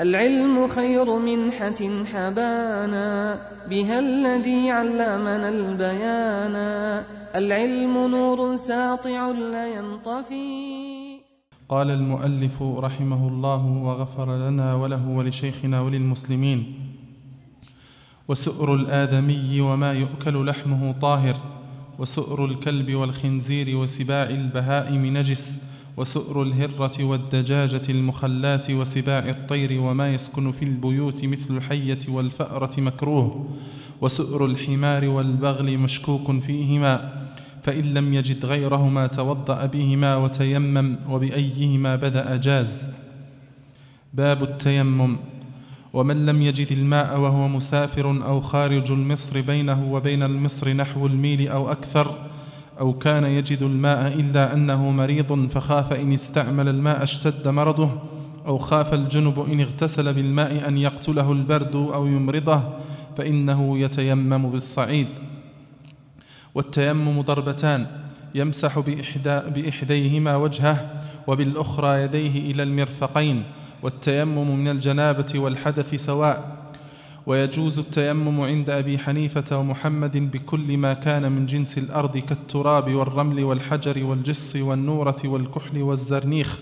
العلم خير منحة حبانا بها الذي علمنا البيانا. العلم نور ساطع لا ينطفي. قال المؤلف رحمه الله وغفر لنا وله ولشيخنا وللمسلمين وسؤر الآدمي وما يؤكل لحمه طاهر وسؤر الكلب والخنزير وسباع البهائم نجس وسؤر الهرة والدجاجة المخلات وسباع الطير وما يسكن في البيوت مثل الحية والفأرة مكروه. وسؤر الحمار والبغل مشكوك فيهما فإن لم يجد غيرهما توضأ بهما وتيمم وبأيهما بدأ جاز باب التيمم ومن لم يجد الماء وهو مسافر أو خارج المصر بينه وبين المصر نحو الميل أو أكثر أو كان يجد الماء إلا أنه مريض فخاف إن استعمل الماء اشتد مرضه أو خاف الجنب إن اغتسل بالماء أن يقتله البرد أو يمرضه فإنه يتيمم بالصعيد. والتيمم ضربتان يمسح بإحدى بإحديهما وجهه وبالأخرى يديه إلى المرفقين والتيمم من الجنابة والحدث سواء. ويجوز التيمم عند أبي حنيفة ومحمد بكل ما كان من جنس الأرض كالتراب والرمل والحجر والجص والنورة والكحل والزرنيخ.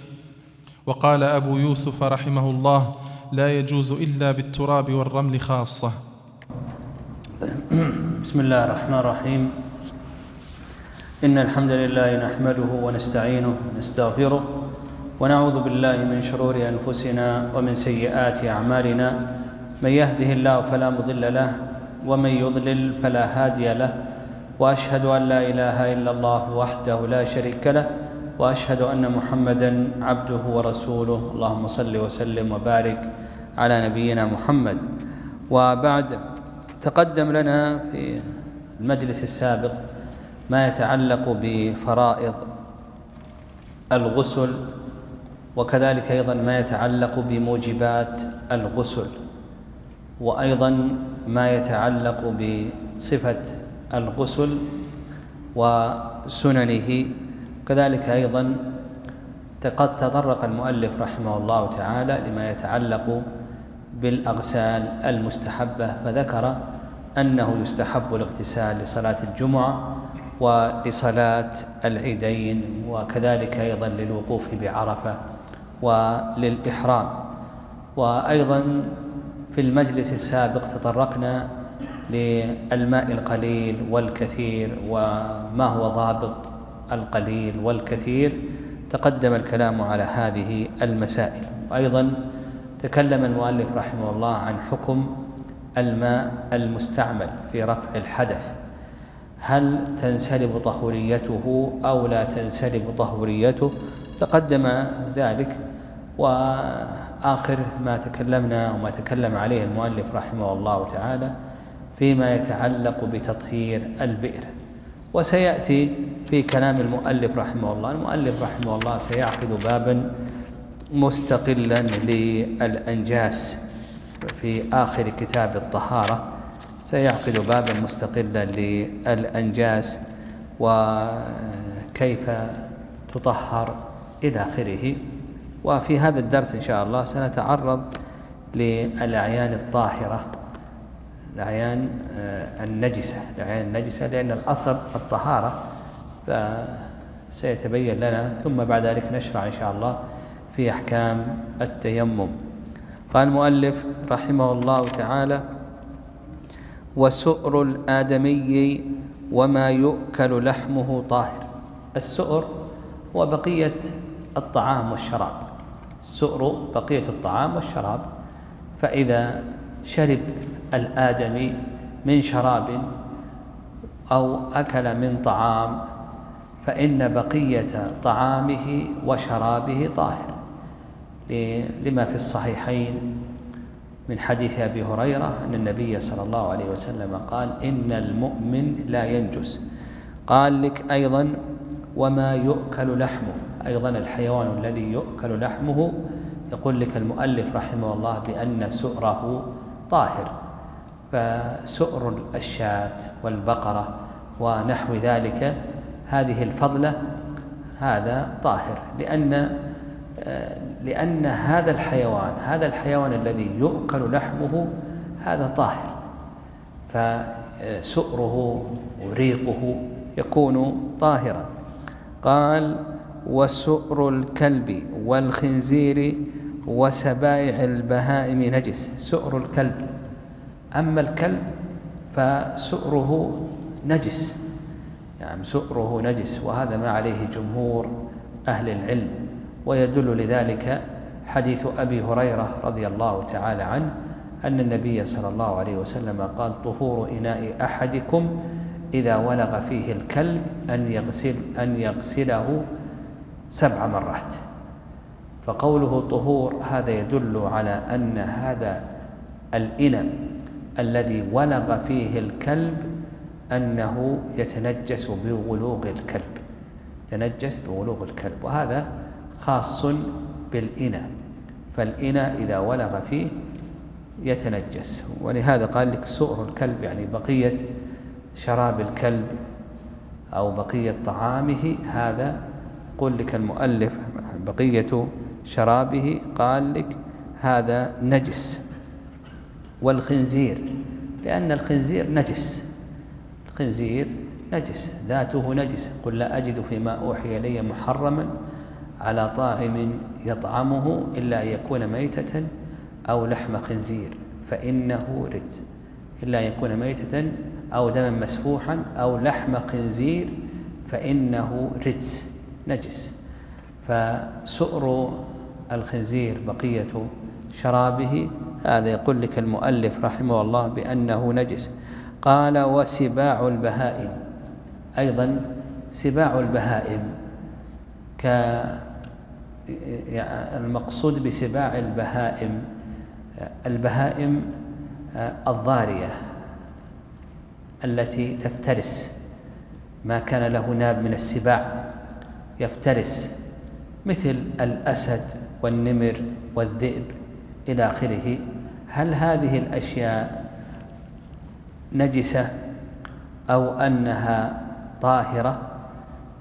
وقال أبو يوسف رحمه الله لا يجوز إلا بالتراب والرمل خاصة. بسم الله الرحمن الرحيم. إن الحمد لله نحمده ونستعينه ونستغفره ونعوذ بالله من شرور أنفسنا ومن سيئات أعمالنا. من يهده الله فلا مضل له ومن يضلل فلا هادي له وأشهد أن لا إله إلا الله وحده لا شريك له وأشهد أن محمدا عبده ورسوله. اللهم صل وسلم وبارك على نبينا محمد. وبعد تقدم لنا في المجلس السابق ما يتعلق بفرائض الغسل وكذلك أيضا ما يتعلق بموجبات الغسل. وأيضا ما يتعلق بصفة الغسل وسننه. كذلك أيضا قد تطرق المؤلف رحمه الله تعالى لما يتعلق بالأغسال المستحبة فذكر أنه يستحب الاغتسال لصلاة الجمعة ولصلاة العيدين وكذلك أيضا للوقوف بعرفة وللإحرام. وأيضا في المجلس السابق تطرقنا للماء القليل والكثير وما هو ضابط القليل والكثير. تقدم الكلام على هذه المسائل. وأيضا تكلم المؤلف رحمه الله عن حكم الماء المستعمل في رفع الحدث. هل تنسلب طهوريته أو لا تنسلب طهوريته؟ تقدم ذلك و آخر ما تكلمنا وما تكلم عليه المؤلف رحمه الله تعالى فيما يتعلق بتطهير البئر. وسيأتي في كلام المؤلف رحمه الله. المؤلف رحمه الله سيعقد بابا مستقلا للأنجاس. في آخر كتاب الطهارة سيعقد بابا مستقلا للأنجاس. وكيف تطهر إلى آخره؟ وفي هذا الدرس إن شاء الله سنتعرض للأعيان الطاهرة الأعيان آه، النجسة الأعيان النجسة لأن الأصل الطهارة فسيتبين لنا ثم بعد ذلك نشرع إن شاء الله في أحكام التيمم. قال المؤلف رحمه الله تعالى وسؤر الآدمي وما يؤكل لحمه طاهر. السؤر هو بقية الطعام والشراب. سؤر بقية الطعام والشراب. فإذا شرب الآدمي من شراب أو أكل من طعام فإن بقية طعامه وشرابه طاهر. لما في الصحيحين من حديث أبي هريرة أن النبي صلى الله عليه وسلم قال إن المؤمن لا ينجس قال لك أيضا وما يؤكل لحمه أيضا الحيوان الذي يؤكل لحمه يقول لك المؤلف رحمه الله بأن سؤره طاهر فسؤر الشاة والبقرة ونحو ذلك هذه الفضلة هذا طاهر لأن لأن هذا الحيوان هذا الحيوان الذي يؤكل لحمه هذا طاهر فسؤره وريقه يكون طاهرا. قال وسؤر الكلب والخنزير وسبائع البهائم نجس. سؤر الكلب. أما الكلب فسؤره نجس. يعني سؤره نجس وهذا ما عليه جمهور أهل العلم. ويدل لذلك حديث أبي هريرة رضي الله تعالى عنه أن النبي صلى الله عليه وسلم قال طهور إناء أحدكم إذا ولغ فيه الكلب أن يغسل أن يغسله سبع مرات. فقوله طهور هذا يدل على أن هذا الإناء الذي ولغ فيه الكلب أنه يتنجس بولوغ الكلب يتنجس بولوغ الكلب وهذا خاص بالإناء. فالإناء إذا ولغ فيه يتنجس. ولهذا قال لك سؤر الكلب يعني بقية شراب الكلب أو بقية طعامه هذا يقول لك المؤلف بقية شرابه قال لك هذا نجس والخنزير لأن الخنزير نجس الخنزير نجس ذاته نجس قل لا أجد فيما أوحي إلي محرما على طاعم يطعمه إلا أن يكون ميتة أو لحم خنزير فإنه رجس إلا أن يكون ميتة أو دما مسفوحا أو لحم خنزير فإنه رجس. نجس. فسؤر الخنزير بقية شرابه هذا يقول لك المؤلف رحمه الله بأنه نجس. قال وسباع البهائم. أيضا سباع البهائم ك المقصود بسباع البهائم البهائم الضارية التي تفترس. ما كان له ناب من السباع. يفترس مثل الأسد والنمر والذئب إلى آخره. هل هذه الأشياء نجسة أو أنها طاهرة؟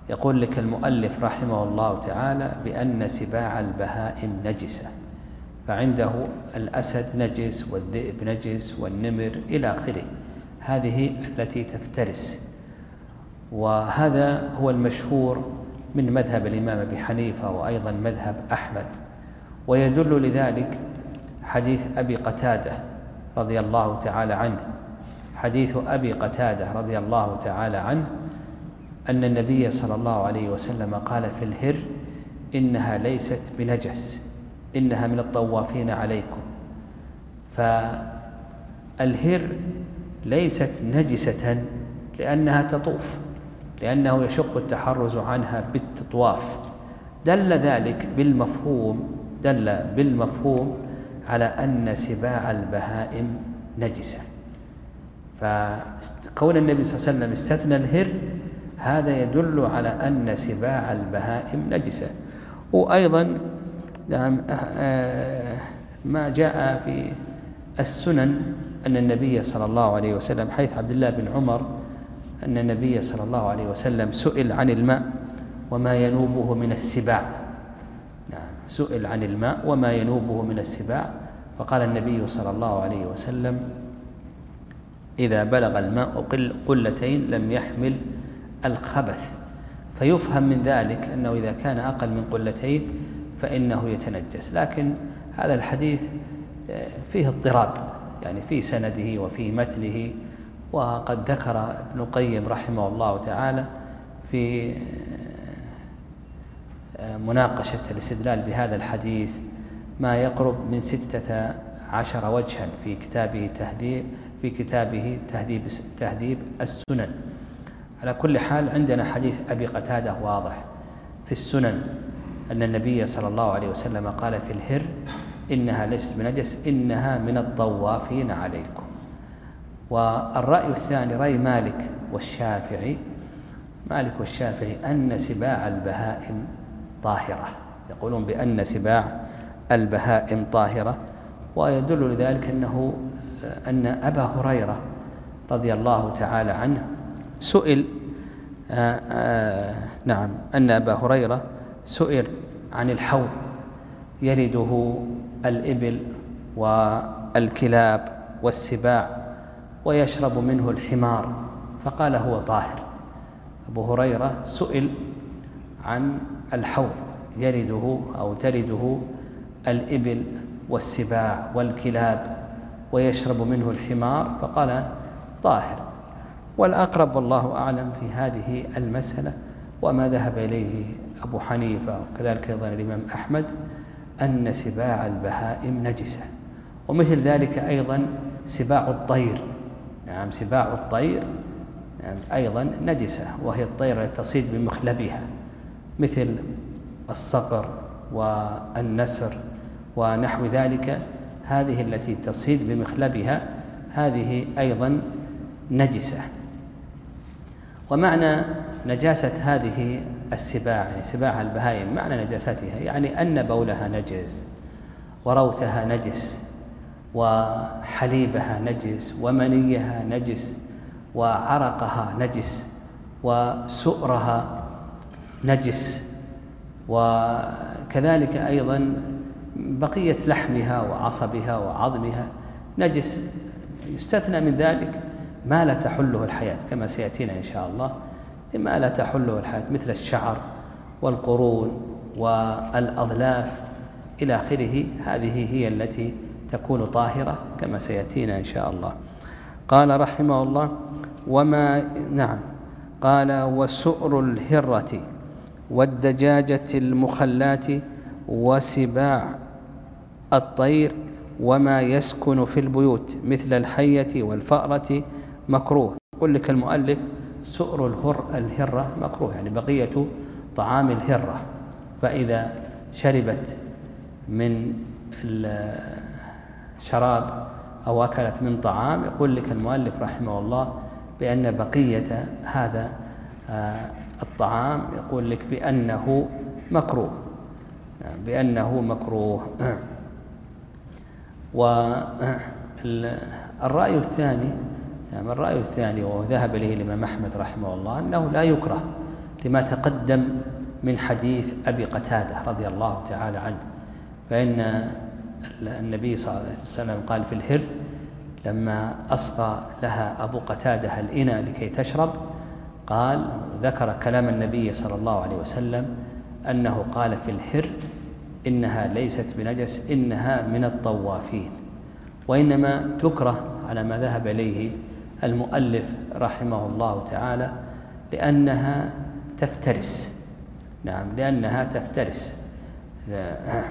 يقول لك المؤلف رحمه الله تعالى بأن سباع البهائم نجسة فعنده الأسد نجس والذئب نجس والنمر إلى آخره. هذه التي تفترس وهذا هو المشهور من مذهب الإمام أبي حنيفة وأيضا مذهب أحمد. ويدل لذلك حديث أبي قتادة رضي الله تعالى عنه. حديث أبي قتادة رضي الله تعالى عنه أن النبي صلى الله عليه وسلم قال في الهر إنها ليست بنجس إنها من الطوافين عليكم. فالهر ليست نجسة لأنها تطوف. لأنه يشق التحرز عنها بالتطواف. دل ذلك بالمفهوم دل بالمفهوم على أن سباع البهائم نجسة. فكون النبي صلى الله عليه وسلم استثنى الهر هذا يدل على أن سباع البهائم نجسة. وأيضا نعم آه، ما جاء في السنن أن النبي صلى الله عليه وسلم حيث عبد الله بن عمر أن النبي صلى الله عليه وسلم سئل عن الماء وما ينوبه من السباع. نعم سئل عن الماء وما ينوبه من السباع. فقال النبي صلى الله عليه وسلم إذا بلغ الماء قلتين لم يحمل الخبث. فيفهم من ذلك أنه إذا كان أقل من قلتين فإنه يتنجس. لكن هذا الحديث آه، فيه اضطراب يعني في سنده وفي متنه. وقد ذكر ابن القيم رحمه الله تعالى في مناقشة الاستدلال بهذا الحديث ما يقرب من ستة عشر وجها في كتابه تهذيب في كتابه تهذيب تهذيب السنن. على كل حال عندنا حديث أبي قتادة واضح في السنن أن النبي صلى الله عليه وسلم قال في الهر إنها ليست بنجس إنها من الطوافين عليكم. والرأي الثاني رأي مالك والشافعي. مالك والشافعي أن سباع البهائم طاهرة. يقولون بأن سباع البهائم طاهرة ويدل لذلك أنه أن أبا هريرة رضي الله تعالى عنه سئل آآ آآ نعم أن أبا هريرة سئل عن الحوض يرده الإبل والكلاب والسباع. ويشرب منه الحمار. فقال هو طاهر. أبو هريرة سئل عن الحوض يرده أو ترده الإبل والسباع والكلاب ويشرب منه الحمار. فقال طاهر. والأقرب والله أعلم في هذه المسألة وما ذهب إليه أبو حنيفة. وكذلك أيضا الإمام أحمد أن سباع البهائم نجسة. ومثل ذلك أيضا سباع الطير. نعم سباع الطير. نعم أيضا نجسة وهي الطير التي تصيد بمخلبها مثل الصقر والنسر ونحو ذلك. هذه التي تصيد بمخلبها هذه أيضا نجسة. ومعنى نجاسة هذه السباع يعني سباع البهائم معنى نجاستها يعني أن بولها نجس وروثها نجس. وحليبها نجس ومنيها نجس وعرقها نجس وسؤرها نجس وكذلك أيضا بقية لحمها وعصبها وعظمها نجس. يستثنى من ذلك ما لا تحله الحياة كما سيأتينا إن شاء الله ما لا تحله الحياة مثل الشعر والقرون والأظلاف إلى آخره. هذه هي التي تكون طاهرة كما سيأتينا إن شاء الله. قال رحمه الله وما نعم قال وسؤر الهرة والدجاجة المخلات وسباع الطير وما يسكن في البيوت مثل الحية والفأرة مكروه. يقول لك المؤلف سؤر الهر الهرة مكروه يعني بقية طعام الهرة. فإذا شربت من الشراب أو أكلت من طعام يقول لك المؤلف رحمه الله بأن بقية هذا آه، الطعام يقول لك بأنه مكروه. بأنه مكروه. والرأي الثاني يعني الرأي الثاني وهو ذهب إليه الإمام أحمد رحمه الله أنه لا يكره لما تقدم من حديث أبي قتادة رضي الله تعالى عنه فإن النبي صلى الله عليه وسلم قال في الهر لما أصغى لها أبو قتادة الإناء لكي تشرب قال ذكر كلام النبي صلى الله عليه وسلم أنه قال في الهر إنها ليست بنجس إنها من الطوافين. وإنما تكره على ما ذهب إليه المؤلف رحمه الله تعالى لأنها تفترس. نعم لأنها تفترس.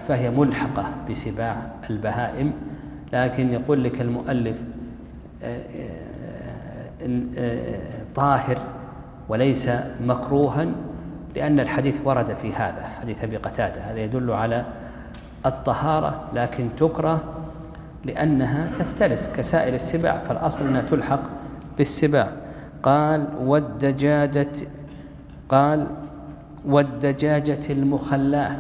فهي ملحقة بسباع البهائم. لكن يقول لك المؤلف طاهر وليس مكروها لأن الحديث ورد في هذا حديث أبي قتادة. هذا يدل على الطهارة لكن تكره لأنها تفترس كسائر السباع فالأصل أنها تلحق بالسباع. قال والدجاجة قال والدجاجة المخلاة.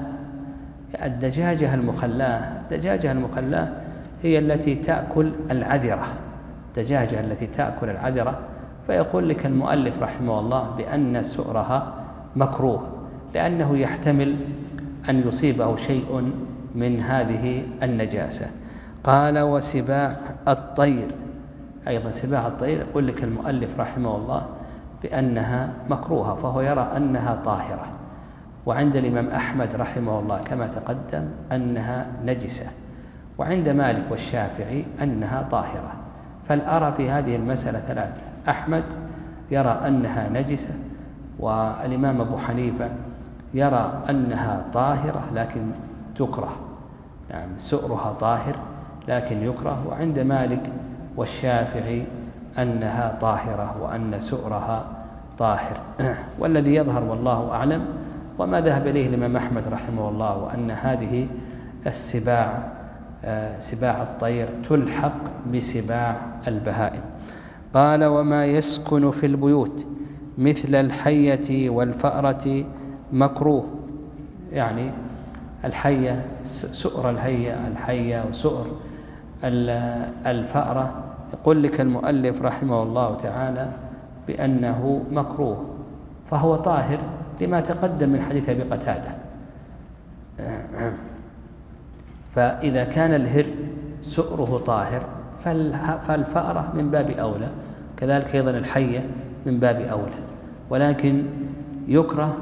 الدجاجة المخلاة الدجاجة المخلاة هي التي تأكل العذرة الدجاجة التي تأكل العذرة. فيقول لك المؤلف رحمه الله بأن سؤرها مكروه لأنه يحتمل أن يصيبه شيء من هذه النجاسة. قال وسباع الطير أيضا سباع الطير. يقول لك المؤلف رحمه الله بأنها مكروهة فهو يرى أنها طاهرة. وعند الإمام أحمد رحمه الله كما تقدم أنها نجسة وعند مالك والشافعي أنها طاهرة. فالأرى في هذه المسألة ثلاثة أحمد يرى أنها نجسة والإمام أبو حنيفة يرى أنها طاهرة لكن تكره. نعم سؤرها طاهر لكن يكره وعند مالك والشافعي أنها طاهرة وأن سؤرها طاهر. والذي يظهر والله أعلم وما ذهب إليه الإمام أحمد رحمه الله وأن هذه السباع آه، سباع الطير تلحق بسباع البهائم. قال وما يسكن في البيوت مثل الحية والفأرة مكروه. يعني الحية سؤر الهية الحية وسؤر الفأرة. يقول لك المؤلف رحمه الله تعالى بأنه مكروه فهو طاهر لما تقدم من حديث أبي قتادة. فإذا كان الهر سؤره طاهر فالفأرة من باب أولى كذلك أيضا الحية من باب أولى. ولكن يكره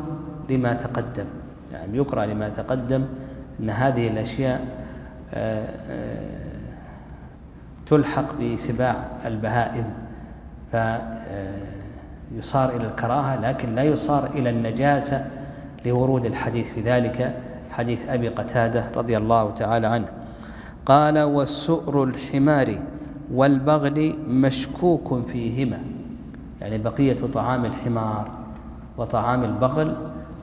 لما تقدم. يعني يكره لما تقدم أن هذه الأشياء آه، آه، تلحق بسباع البهائم. فيصار إلى الكراهة لكن لا يصار إلى النجاسة لورود الحديث. في ذلك حديث أبي قتادة رضي الله تعالى عنه. قال والسؤر الحمار والبغل مشكوك فيهما. يعني بقية طعام الحمار وطعام البغل.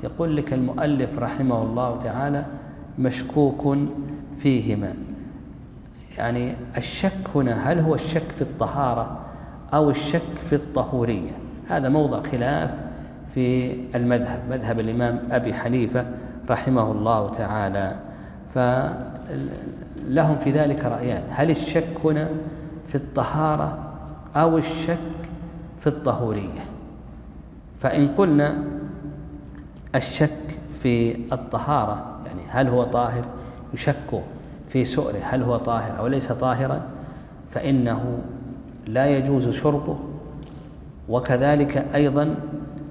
يقول لك المؤلف رحمه الله تعالى مشكوك فيهما. يعني الشك هنا هل هو الشك في الطهارة أو الشك في الطهورية؟ هذا موضع خلاف في المذهب مذهب الإمام أبي حنيفة رحمه الله تعالى. فلهم في ذلك رأيان. هل الشك هنا في الطهارة أو الشك في الطهورية؟ فإن قلنا الشك في الطهارة يعني هل هو طاهر؟ يشك في سؤره هل هو طاهر أو ليس طاهرا؟ فإنه لا يجوز شربه وكذلك أيضا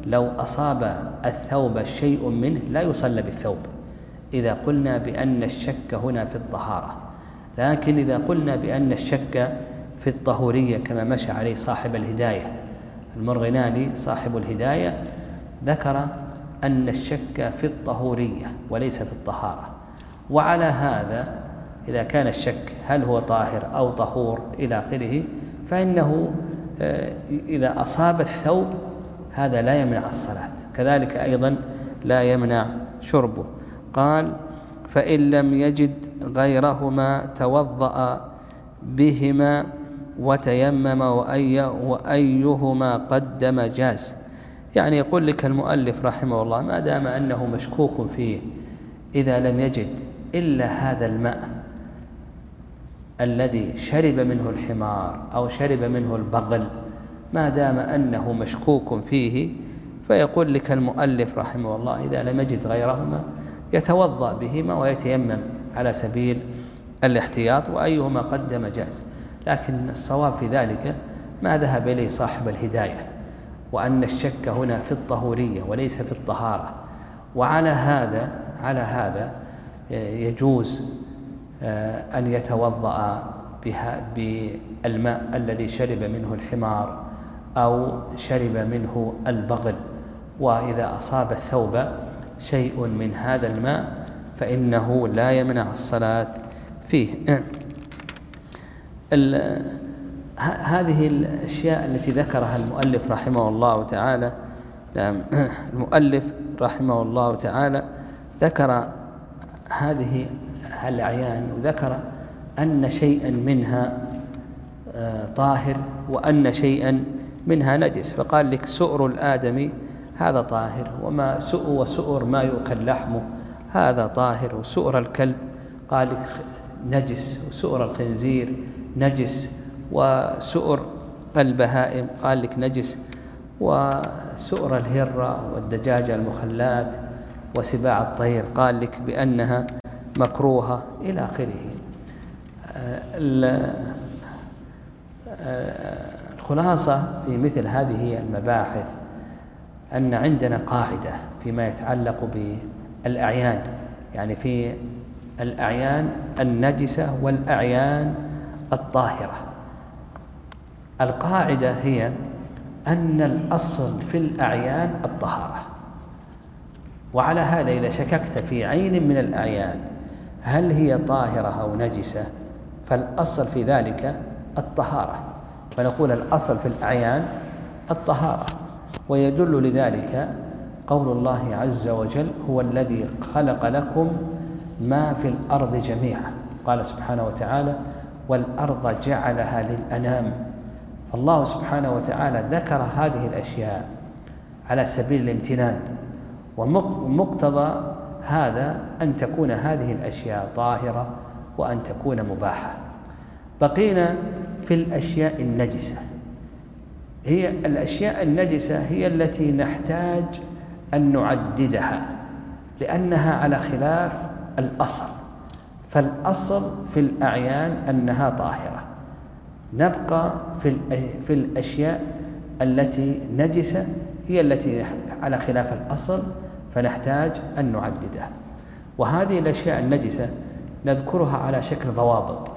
لو أصاب الثوب شيء منه لا يصلى بالثوب. إذا قلنا بأن الشك هنا في الطهارة لكن إذا قلنا بأن الشك في الطهورية كما مشى عليه صاحب الهداية المرغناني صاحب الهداية ذكر أن الشك في الطهورية وليس في الطهارة. وعلى هذا إذا كان الشك هل هو طاهر أو طهور إلى آخره فإنه إذا أصاب الثوب هذا لا يمنع الصلاة. كذلك أيضا لا يمنع شربه. قال فإن لم يجد غيرهما توضأ بهما وتيمم وأي وأيهما قدم جاز. يعني يقول لك المؤلف رحمه الله ما دام أنه مشكوك فيه إذا لم يجد إلا هذا الماء الذي شرب منه الحمار أو شرب منه البغل ما دام أنه مشكوك فيه فيقول لك المؤلف رحمه الله إذا لم يجد غيرهما يتوضأ بهما ويتيمم على سبيل الاحتياط وأيهما قدم جاز. لكن الصواب في ذلك ما ذهب إليه صاحب الهداية وأن الشك هنا في الطهورية وليس في الطهارة. وعلى هذا على هذا يجوز آه، أن يتوضأ بها بالماء الذي شرب منه الحمار أو شرب منه البغل. وإذا أصاب الثوب شيء من هذا الماء فإنه لا يمنع الصلاة فيه. هذه الأشياء التي ذكرها المؤلف رحمه الله تعالى المؤلف رحمه الله تعالى ذكر هذه الأعيان وذكر أن شيئا منها آه، طاهر وأن شيئا منها نجس. فقال لك سؤر الآدمي هذا طاهر وما سؤر وسؤر ما يؤكل لحمه هذا طاهر. وسؤر الكلب قال لك نجس. وسؤر الخنزير نجس. وسؤر البهائم قال لك نجس. وسؤر الهرة والدجاجة المخلات وسباع الطير. قال لك بأنها مكروهة إلى آخره. الخلاصة في مثل هذه المباحث أن عندنا قاعدة فيما يتعلق بالأعيان. يعني في الأعيان النجسة والأعيان الطاهرة. القاعدة هي أن الأصل في الأعيان الطهارة وعلى هذا إذا شككت في عين من الأعيان هل هي طاهرة أو نجسة؟ فالأصل في ذلك الطهارة. فنقول الأصل في الأعيان الطهارة. ويدل لذلك قول الله عز وجل هو الذي خلق لكم ما في الأرض جميعا قال سبحانه وتعالى والأرض جعلها للأنام فالله سبحانه وتعالى ذكر هذه الأشياء على سبيل الامتنان. ومقتضى هذا أن تكون هذه الأشياء طاهرة وأن تكون مباحة. بقينا في الأشياء النجسة. هي الأشياء النجسة هي التي نحتاج أن نعددها لأنها على خلاف الأصل. فالأصل في الأعيان أنها طاهرة. نبقى في في الأشياء التي نجسة هي التي على خلاف الأصل فنحتاج أن نعددها. وهذه الأشياء النجسة نذكرها على شكل ضوابط.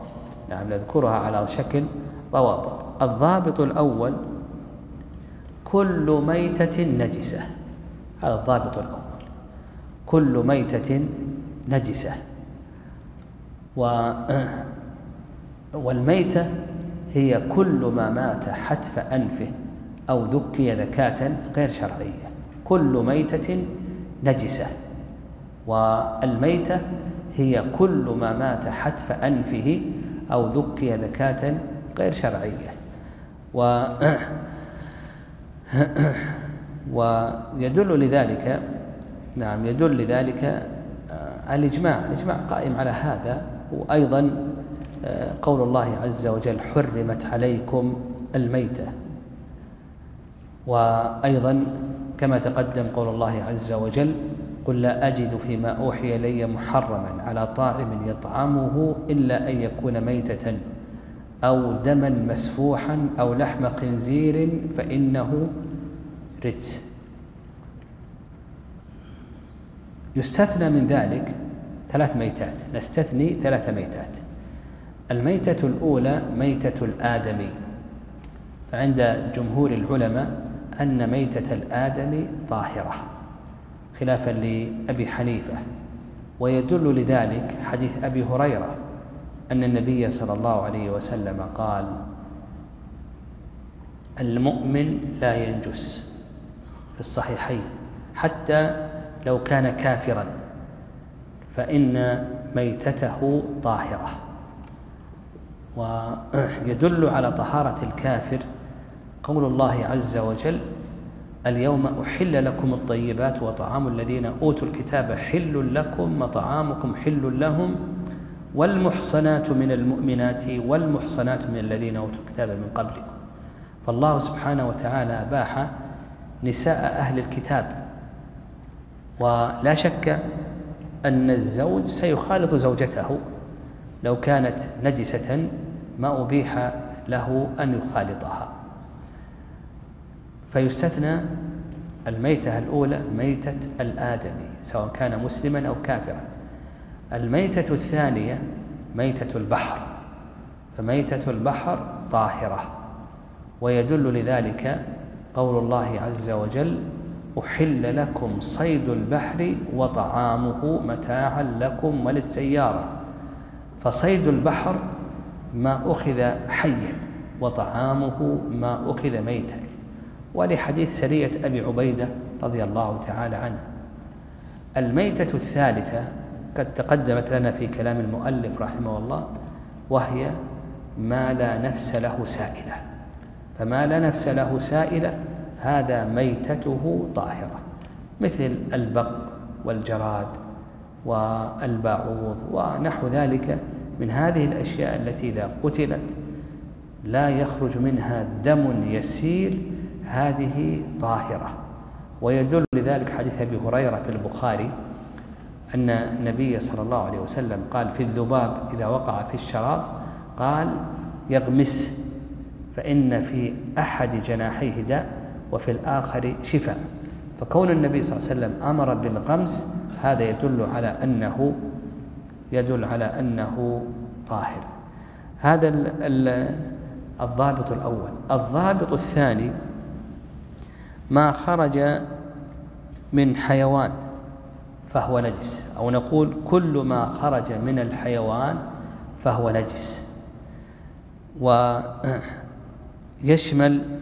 نعم نذكرها على شكل ضوابط. الضابط الأول كل ميتة نجسة. هذا الضابط الأول. كل ميتة نجسة. و والميتة هي كل ما مات حتف أنفه أو ذكي ذكاة غير شرعية. كل ميتة نجسة. والميتة هي كل ما مات حتف أنفه أو ذكي ذكاة غير شرعية. و ويدل لذلك نعم يدل لذلك آه، الإجماع الإجماع قائم على هذا. وأيضا آه، قول الله عز وجل حرمت عليكم الميتة. وأيضا كما تقدم قول الله عز وجل قل لا أجد فيما أوحي إلي محرما على طاعم يطعمه إلا أن يكون ميتة أو دما مسفوحا أو لحم خنزير فإنه رجس. يستثنى من ذلك ثلاث ميتات نستثني ثلاث ميتات. الميتة الأولى ميتة الآدمي فعند جمهور العلماء أن ميتة الآدمي طاهرة خلافا لأبي حنيفة. ويدل لذلك حديث أبي هريرة أن النبي صلى الله عليه وسلم قال المؤمن لا ينجس في الصحيحين حتى لو كان كافرا فإن ميتته طاهرة. ويدل على طهارة الكافر قول الله عز وجل اليوم أحل لكم الطيبات وطعام الذين أوتوا الكتاب حل لكم وطعامكم حل لهم والمحصنات من المؤمنات والمحصنات من الذين أوتوا الكتاب من قبلكم. فالله سبحانه وتعالى أباح نساء أهل الكتاب. ولا شك أن الزوج سيخالط زوجته. لو كانت نجسة ما أبيح له أن يخالطها. فيستثنى الميتة الأولى ميتة الآدمي سواء كان مسلما أو كافرا. الميتة الثانية ميتة البحر فميتة البحر طاهرة. ويدل لذلك قول الله عز وجل أحل لكم صيد البحر وطعامه متاعا لكم وللسيارة. فصيد البحر ما أخذ حيا وطعامه ما أخذ ميتا. ولحديث سرية أبي عبيدة رضي الله تعالى عنه. الميتة الثالثة قد تقدمت لنا في كلام المؤلف رحمه الله وهي ما لا نفس له سائلة. فما لا نفس له سائلة هذا ميتته طاهرة مثل البق والجراد والباعوض ونحو ذلك. من هذه الأشياء التي إذا قتلت لا يخرج منها دم يسير هذه طاهرة. ويدل لذلك حديث أبي هريرة في البخاري أن النبي صلى الله عليه وسلم قال في الذباب إذا وقع في الشراب قال يغمس فإن في أحد جناحيه داء وفي الآخر شفاء. فكون النبي صلى الله عليه وسلم أمر بالغمس هذا يدل على أنه يدل على أنه طاهر. هذا الضابط الأول. الضابط الثاني ما خرج من حيوان فهو نجس. أو نقول كل ما خرج من الحيوان فهو نجس. ويشمل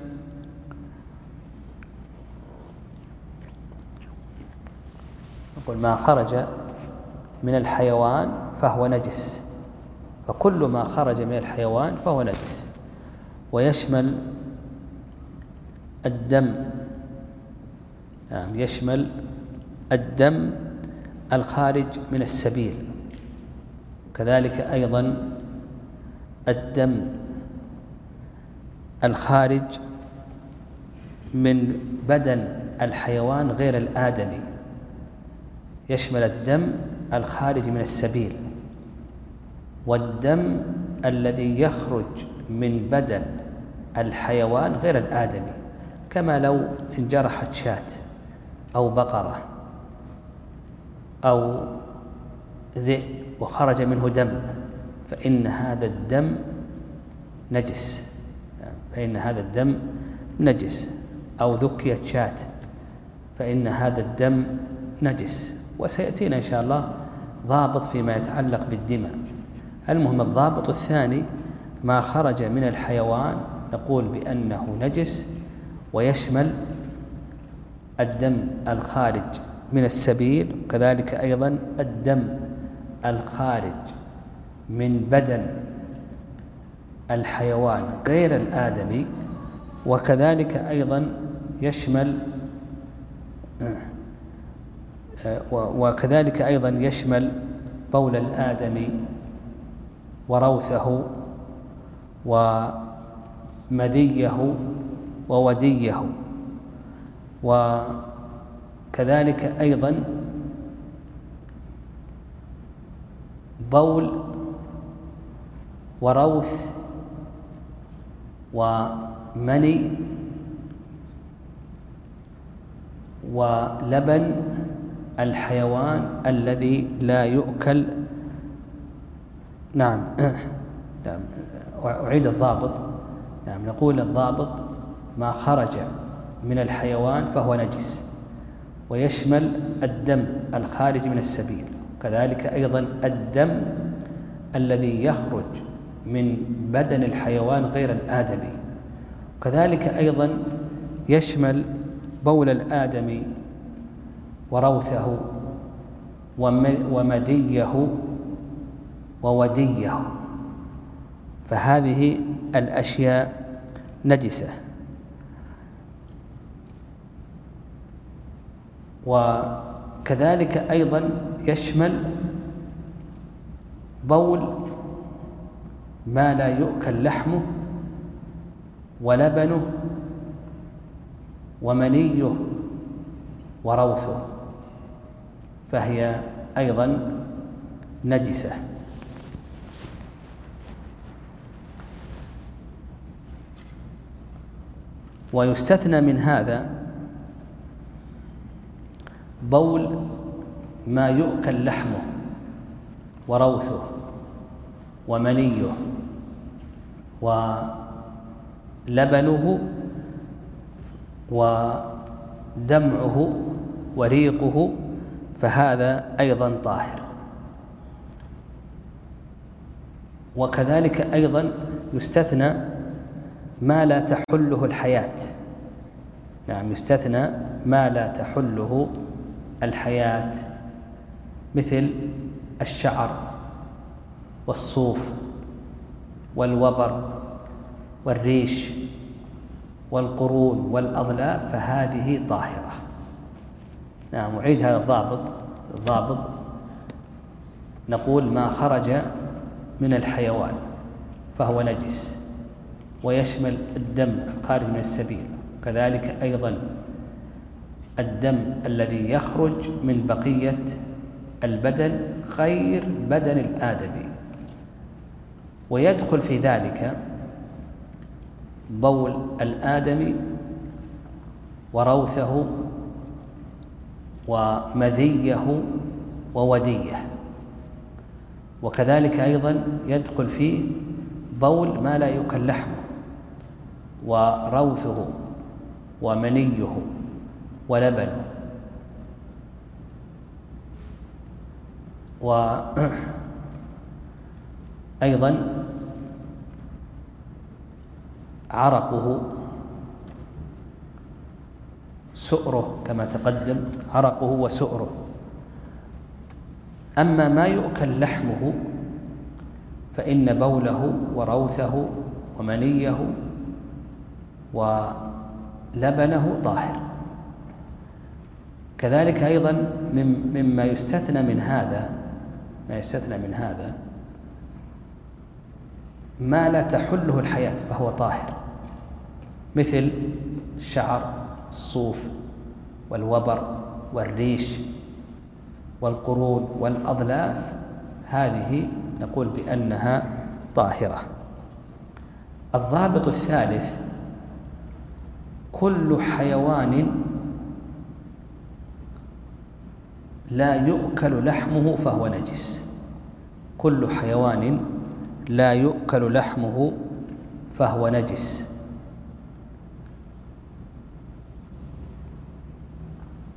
نقول ما خرج من الحيوان فهو نجس. فكل ما خرج من الحيوان فهو نجس. ويشمل الدم. نعم يشمل الدم الخارج من السبيل. كذلك أيضا الدم الخارج من بدن الحيوان غير الآدمي. يشمل الدم الخارج من السبيل. والدم الذي يخرج من بدن الحيوان غير الآدمي كما لو انجرحت شاة. أو بقرة أو ذئب وخرج منه دم فإن هذا الدم نجس. فإن هذا الدم نجس. أو ذكيت شاة فإن هذا الدم نجس. وسيأتينا إن شاء الله ضابط فيما يتعلق بالدماء. المهم الضابط الثاني ما خرج من الحيوان نقول بأنه نجس ويشمل الدم الخارج من السبيل كذلك أيضا الدم الخارج من بدن الحيوان غير الآدمي وكذلك أيضا يشمل وكذلك أيضا يشمل بول الآدمي وروثه ومذيه ووديه. وكذلك أيضا بول وروث ومني ولبن الحيوان الذي لا يؤكل. نعم. نعم. أعيد الضابط. نعم. نقول الضابط ما خرج من الحيوان فهو نجس ويشمل الدم الخارج من السبيل كذلك أيضا الدم الذي يخرج من بدن الحيوان غير الآدمي كذلك أيضا يشمل بول الآدمي وروثه ومديه ووديه فهذه الأشياء نجسة. وكذلك أيضا يشمل بول ما لا يؤكل لحمه ولبنه ومنيه وروثه فهي أيضا نجسة. ويستثنى من هذا بول ما يؤكل لحمه وروثه ومنيه ولبنه ودمعه وريقه فهذا أيضا طاهر. وكذلك أيضا يستثنى ما لا تحله الحياة. نعم يستثنى ما لا تحله الحياة مثل الشعر والصوف والوبر والريش والقرون والأضلاع فهذه طاهرة. نعم أعيد هذا الضابط. الضابط نقول ما خرج من الحيوان فهو نجس ويشمل الدم الخارج من السبيل كذلك أيضا الدم الذي يخرج من بقية البدن غير بدن الآدمي ويدخل في ذلك بول الآدمي وروثه ومذيه ووديه. وكذلك أيضا يدخل فيه بول ما لا يؤكل لحمه وروثه ومنيه. ولبنه وأيضا عرقه سؤره كما تقدم عرقه وسؤره. أما ما يؤكل لحمه فإن بوله وروثه ومنيه ولبنه طاهر. كذلك أيضا مما يستثنى من هذا ما يستثنى من هذا ما لا تحله الحياة فهو طاهر مثل الشعر الصوف والوبر والريش والقرون والأضلاف هذه نقول بأنها طاهرة. الضابط الثالث كل حيوان لا يؤكل لحمه فهو نجس. كل حيوان لا يؤكل لحمه فهو نجس.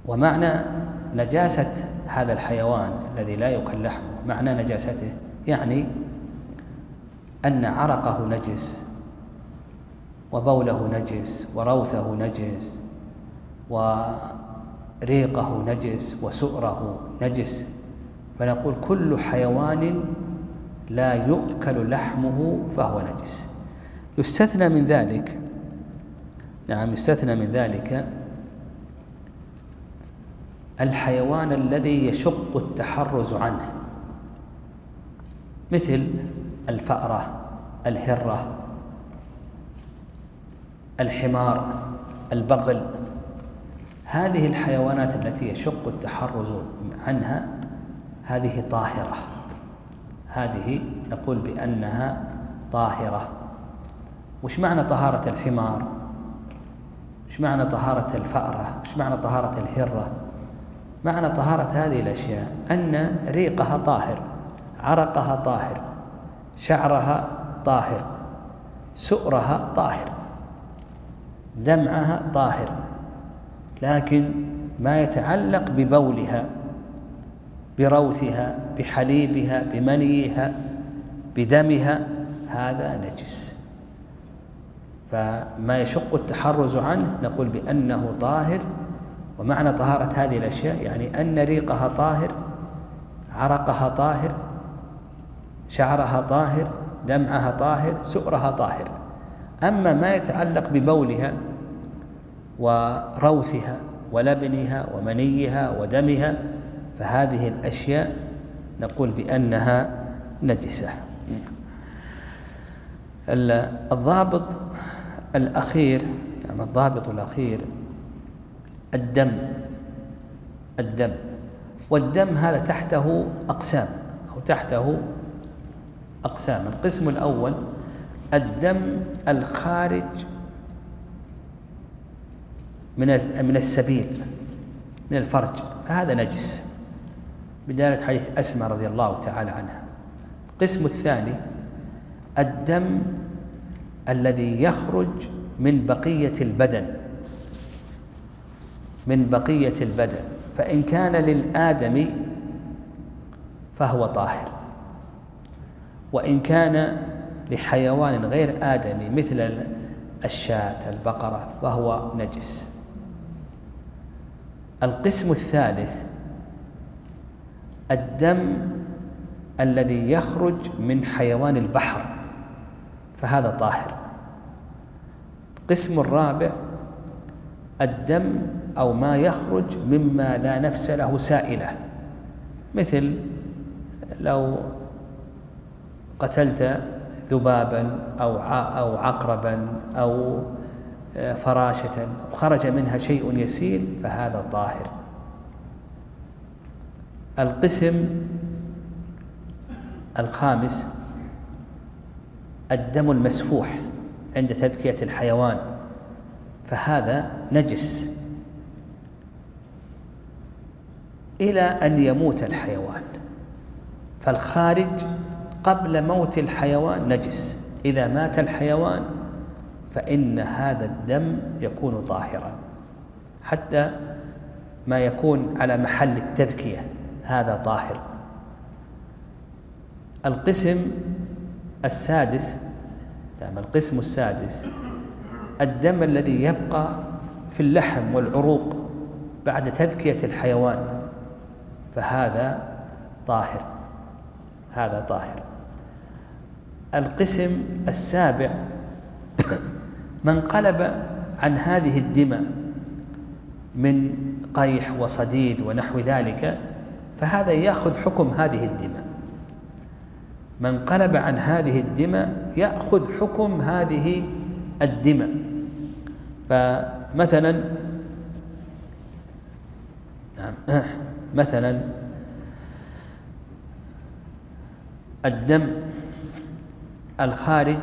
ومعنى نجاسة هذا الحيوان الذي لا يؤكل لحمه معنى نجاسته يعني أن عرقه نجس وبوله نجس وروثه نجس وريقه نجس وسؤره نجس. فنقول كل حيوان لا يؤكل لحمه فهو نجس. يستثنى من ذلك نعم يستثنى من ذلك الحيوان الذي يشق التحرز عنه. مثل الفأرة الهرة الحمار البغل. هذه الحيوانات التي يشق التحرز عنها هذه طاهرة. هذه نقول بأنها طاهرة. وش معنى طهارة الحمار؟ وش معنى طهارة الفأرة؟ وش معنى طهارة الهرة معنى طهارة هذه الأشياء أن ريقها طاهر عرقها طاهر شعرها طاهر سؤرها طاهر دمعها طاهر. لكن ما يتعلق ببولها بروثها بحليبها بمنيها بدمها هذا نجس. فما يشق التحرز عنه نقول بأنه طاهر. ومعنى طهارة هذه الأشياء يعني أن ريقها طاهر عرقها طاهر شعرها طاهر دمعها طاهر سؤرها طاهر. أما ما يتعلق ببولها وروثها ولبنها ومنيها ودمها فهذه الأشياء نقول بأنها نجسة. الضابط الأخير يعني الضابط الأخير الدم الدم. والدم هذا تحته أقسام أو تحته أقسام. القسم الأول الدم الخارج من من السبيل من الفرج. فهذا نجس. بدالة حديث أسماء رضي الله تعالى عنها. القسم الثاني الدم الذي يخرج من بقية البدن. من بقية البدن. فإن كان للآدم فهو طاهر. وإن كان لحيوان غير آدمي مثل الشاة البقرة فهو نجس. القسم الثالث الدم الذي يخرج من حيوان البحر فهذا طاهر. القسم الرابع الدم أو ما يخرج مما لا نفس له سائلة. مثل لو قتلت ذبابا أو أو عقربا أو فراشة خرج منها شيء يسيل فهذا طاهر. القسم الخامس الدم المسفوح عند تذكية الحيوان فهذا نجس. إلى أن يموت الحيوان فالخارج قبل موت الحيوان نجس. إذا مات الحيوان فإن هذا الدم يكون طاهرا. حتى ما يكون على محل التذكية هذا طاهر. القسم السادس نعم القسم السادس الدم الذي يبقى في اللحم والعروق بعد تذكية الحيوان فهذا طاهر. هذا طاهر. القسم السابع من قلب عن هذه الدماء من قيح وصديد ونحو ذلك فهذا يأخذ حكم هذه الدماء. من قلب عن هذه الدماء يأخذ حكم هذه الدماء. فمثلا نعم مثلا الدم الخارج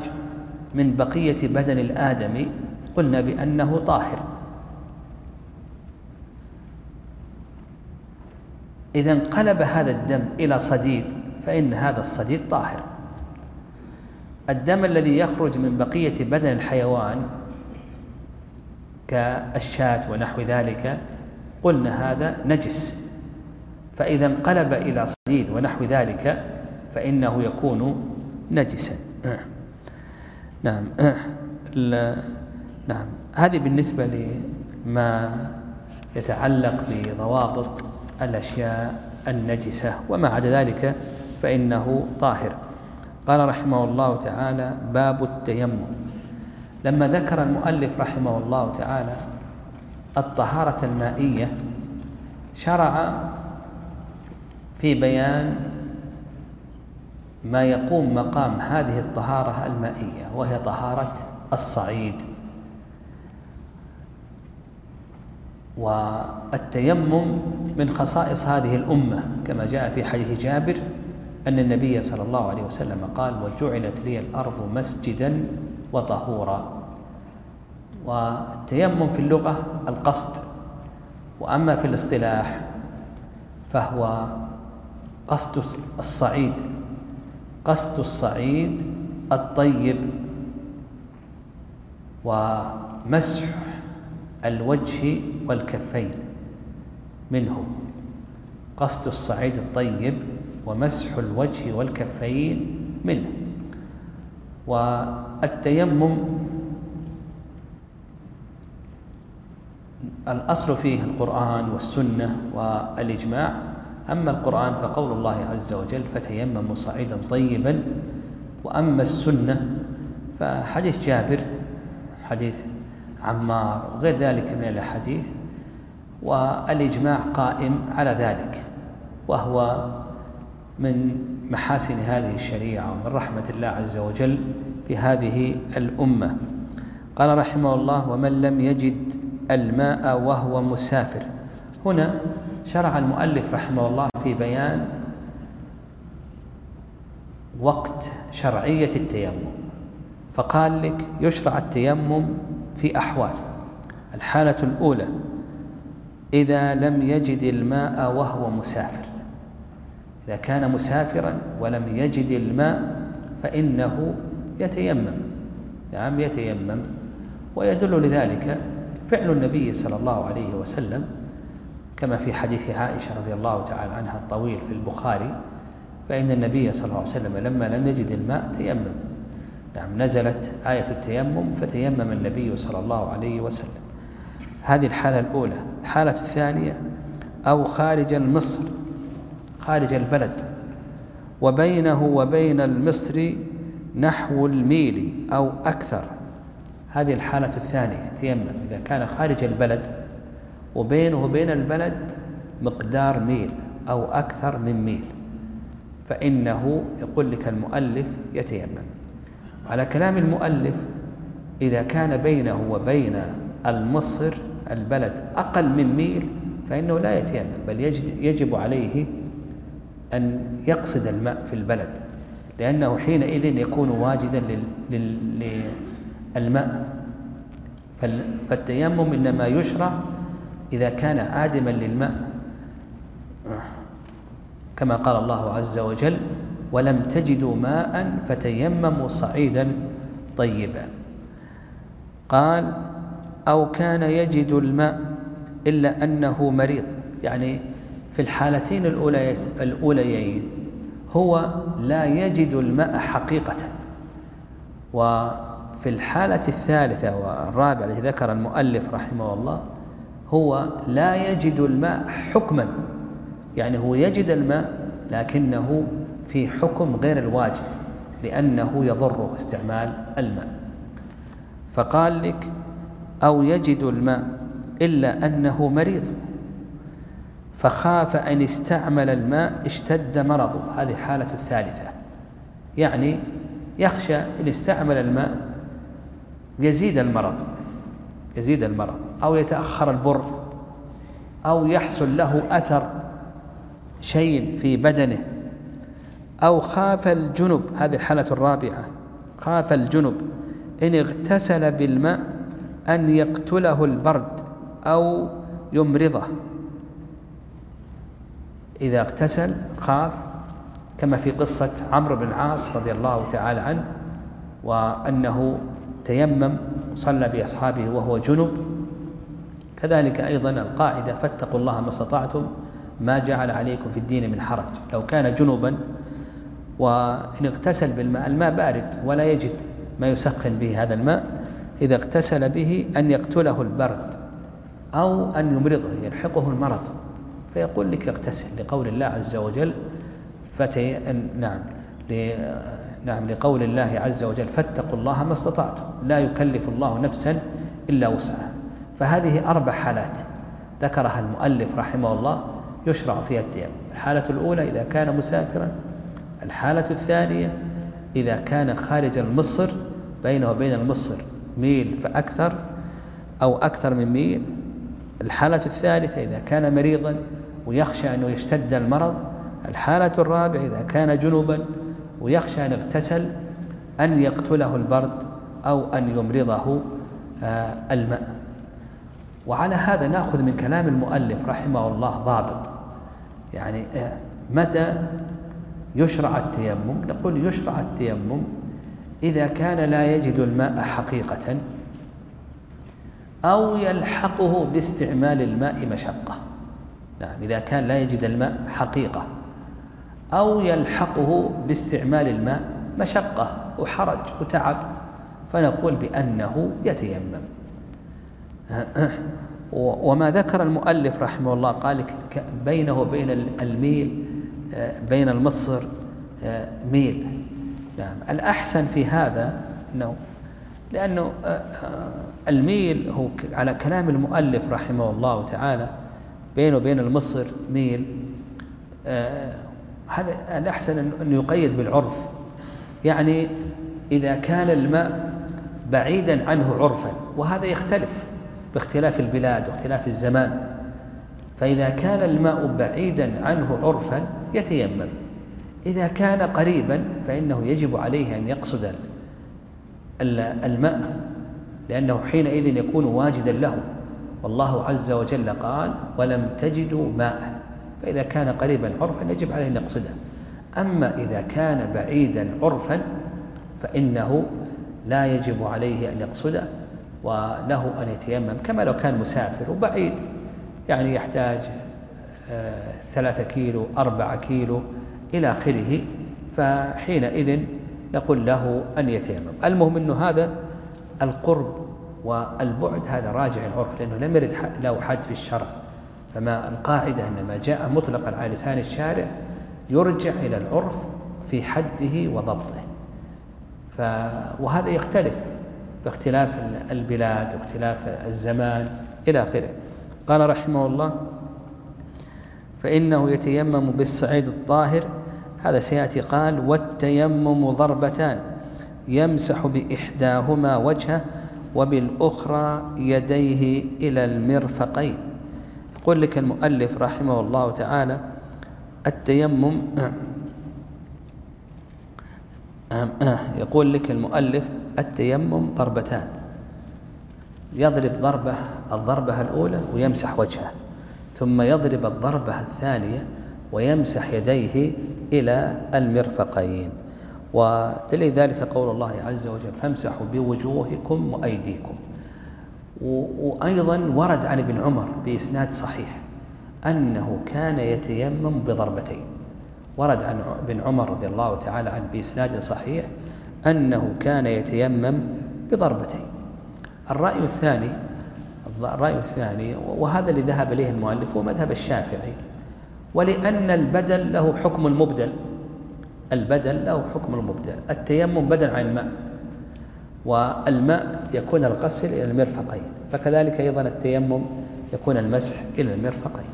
من بقية بدن الآدمي قلنا بأنه طاهر. إذا انقلب هذا الدم إلى صديد فإن هذا الصديد طاهر. الدم الذي يخرج من بقية بدن الحيوان كالشاة ونحو ذلك قلنا هذا نجس. فإذا انقلب إلى صديد ونحو ذلك فإنه يكون نجسا. نعم. نعم. هذه بالنسبة لما يتعلق بضوابط الأشياء النجسة وما عدا ذلك فإنه طاهر. قال رحمه الله تعالى باب التيمم. لما ذكر المؤلف رحمه الله تعالى الطهارة المائية شرع في بيان ما يقوم مقام هذه الطهارة المائية وهي طهارة الصعيد. والتيمم من خصائص هذه الأمة كما جاء في حديث جابر أن النبي صلى الله عليه وسلم قال وجعلت لي الأرض مسجدا وطهورا. والتيمم في اللغة القصد. وأما في الاصطلاح فهو قصد الصعيد. قصد الصعيد الطيب ومسح الوجه والكفين منه. قصد الصعيد الطيب ومسح الوجه والكفين منه. والتيمم الأصل فيه القرآن والسنة والإجماع أما القرآن فقول الله عز وجل فتيمموا صعيدا طيبا وأما السنة فحديث جابر حديث عمار وغير ذلك من الأحاديث والإجماع قائم على ذلك وهو من محاسن هذه الشريعة ومن رحمة الله عز وجل بهذه الأمة. قال رحمه الله ومن لم يجد الماء وهو مسافر. هنا شرع المؤلف رحمه الله في بيان وقت شرعية التيمم. فقال لك يشرع التيمم في أحوال. الحالة الأولى إذا لم يجد الماء وهو مسافر. إذا كان مسافرا ولم يجد الماء فإنه يتيمم. نعم يتيمم. ويدل لذلك فعل النبي صلى الله عليه وسلم كما في حديث عائشة رضي الله تعالى عنها الطويل في البخاري فإن النبي صلى الله عليه وسلم لما لم يجد الماء تيمم. نعم نزلت آية التيمم فتيمم النبي صلى الله عليه وسلم. هذه الحالة الأولى. الحالة الثانية أو خارج مصر خارج البلد. وبينه وبين المصر نحو الميل أو أكثر. هذه الحالة الثانية تيمم. إذا كان خارج البلد وبينه وبين البلد مقدار ميل أو أكثر من ميل. فإنه يقول لك المؤلف يتيمم. على كلام المؤلف إذا كان بينه وبين المصر البلد أقل من ميل فإنه لا يتيمم بل يجب عليه أن يقصد الماء في البلد لأنه حينئذ يكون واجدا للماء. فالتيمم إنما يشرع إذا كان عادما للماء كما قال الله عز وجل ولم تجدوا ماء فتيمموا صعيدا طيبا قال أو كان يجد الماء إلا أنه مريض يعني في الحالتين الأوليين هو لا يجد الماء حقيقة. وفي الحالة الثالثة والرابعة التي ذكر المؤلف رحمه الله هو لا يجد الماء حكما. يعني هو يجد الماء لكنه في حكم غير الواجب لأنه يضره استعمال الماء. فقال لك أو يجد الماء إلا أنه مريض. فخاف أن استعمل الماء اشتد مرضه. هذه حالة الثالثة. يعني يخشى إن استعمل الماء يزيد المرض يزيد المرض. أو يتأخر البر أو يحصل له أثر شيء في بدنه أو خاف الجنب. هذه الحالة الرابعة. خاف الجنب. إن اغتسل بالماء أن يقتله البرد أو يمرضه. إذا اغتسل خاف كما في قصة عمرو بن العاص رضي الله تعالى عنه وأنه تيمم صلى بأصحابه وهو جنب كذلك أيضا القاعدة فاتقوا الله ما استطعتم ما جعل عليكم في الدين من حرج. لو كان جنبا وإن اغتسل بالماء الماء بارد ولا يجد ما يسخن به هذا الماء إذا اغتسل به أن يقتله البرد أو أن يمرضه يلحقه المرض. فيقول لك اغتسل لقول الله عز وجل فتي نعم نعم لقول الله عز وجل فاتقوا الله ما استطعتم. لا يكلف الله نفسا إلا وسعها. فهذه أربع حالات ذكرها المؤلف رحمه الله يشرع فيها التيمم الحالة الأولى إذا كان مسافرا. الحالة الثانية إذا كان خارج المصر بينه وبين المصر ميل فأكثر أو أكثر من ميل. الحالة الثالثة إذا كان مريضا ويخشى أنه يشتد المرض. الحالة الرابعة إذا كان جنوبا ويخشى أن اغتسل أن يقتله البرد أو أن يمرضه آه، الماء. وعلى هذا ناخذ من كلام المؤلف رحمه الله ضابط. يعني آه، متى يشرع التيمم؟ نقول يشرع التيمم إذا كان لا يجد الماء حقيقة أو يلحقه باستعمال الماء مشقة. نعم إذا كان لا يجد الماء حقيقة أو يلحقه باستعمال الماء مشقة وحرج وتعب فنقول بأنه يتيمم. وما ذكر المؤلف رحمه الله قال بينه وبين الميل بين المصر ميل. نعم. الأحسن في هذا أنه لأنه الميل هو على كلام المؤلف رحمه الله تعالى بينه وبين المصر ميل هذا الأحسن أن يقيد بالعرف. يعني إذا كان الماء بعيدا عنه عرفا وهذا يختلف. باختلاف البلاد واختلاف الزمان فإذا كان الماء بعيدا عنه عرفا يتيمم. إذا كان قريبا فإنه يجب عليه أن يقصد الماء لأنه حينئذ يكون واجدا له. والله عز وجل قال ولم تجدوا ماء. فإذا كان قريبا عرفا يجب عليه أن يقصده. أما إذا كان بعيدا عرفا فإنه لا يجب عليه أن يقصده. وله أن يتيمم كما لو كان مسافر وبعيد يعني يحتاج آه، ثلاثة كيلو أربعة كيلو إلى آخره فحينئذ نقول له أن يتيمم. المهم أنه هذا القرب والبعد هذا راجع العرف لأنه لم يرد له حد في الشرع. فما القاعدة أن ما جاء مطلقا على لسان الشارع يرجع إلى العرف في حده وضبطه. ف وهذا يختلف باختلاف البلاد واختلاف الزمان إلى آخره. قال رحمه الله فإنه يتيمم بالصعيد الطاهر. هذا سيأتي قال والتيمم ضربتان. يمسح بإحداهما وجهه وبالأخرى يديه إلى المرفقين. يقول لك المؤلف رحمه الله تعالى التيمم يقول لك المؤلف التيمم ضربتان. يضرب ضربة الضربة الأولى ويمسح وجهه ثم يضرب الضربة الثانية ويمسح يديه إلى المرفقين. ودليل ذلك قول الله عز وجل فامسحوا بوجوهكم وأيديكم. وأيضا ورد عن ابن عمر بإسناد صحيح أنه كان يتيمم بضربتين. ورد عن ابن عمر رضي الله تعالى عنه بإسناد صحيح أنه كان يتيمم بضربتين. الرأي الثاني الرأي الثاني وهذا اللي ذهب إليه المؤلف هو مذهب الشافعي. ولأن البدل له حكم المبدل. البدل له حكم المبدل. التيمم بدل عن الماء. والماء يكون الغسل إلى المرفقين. فكذلك أيضا التيمم يكون المسح إلى المرفقين.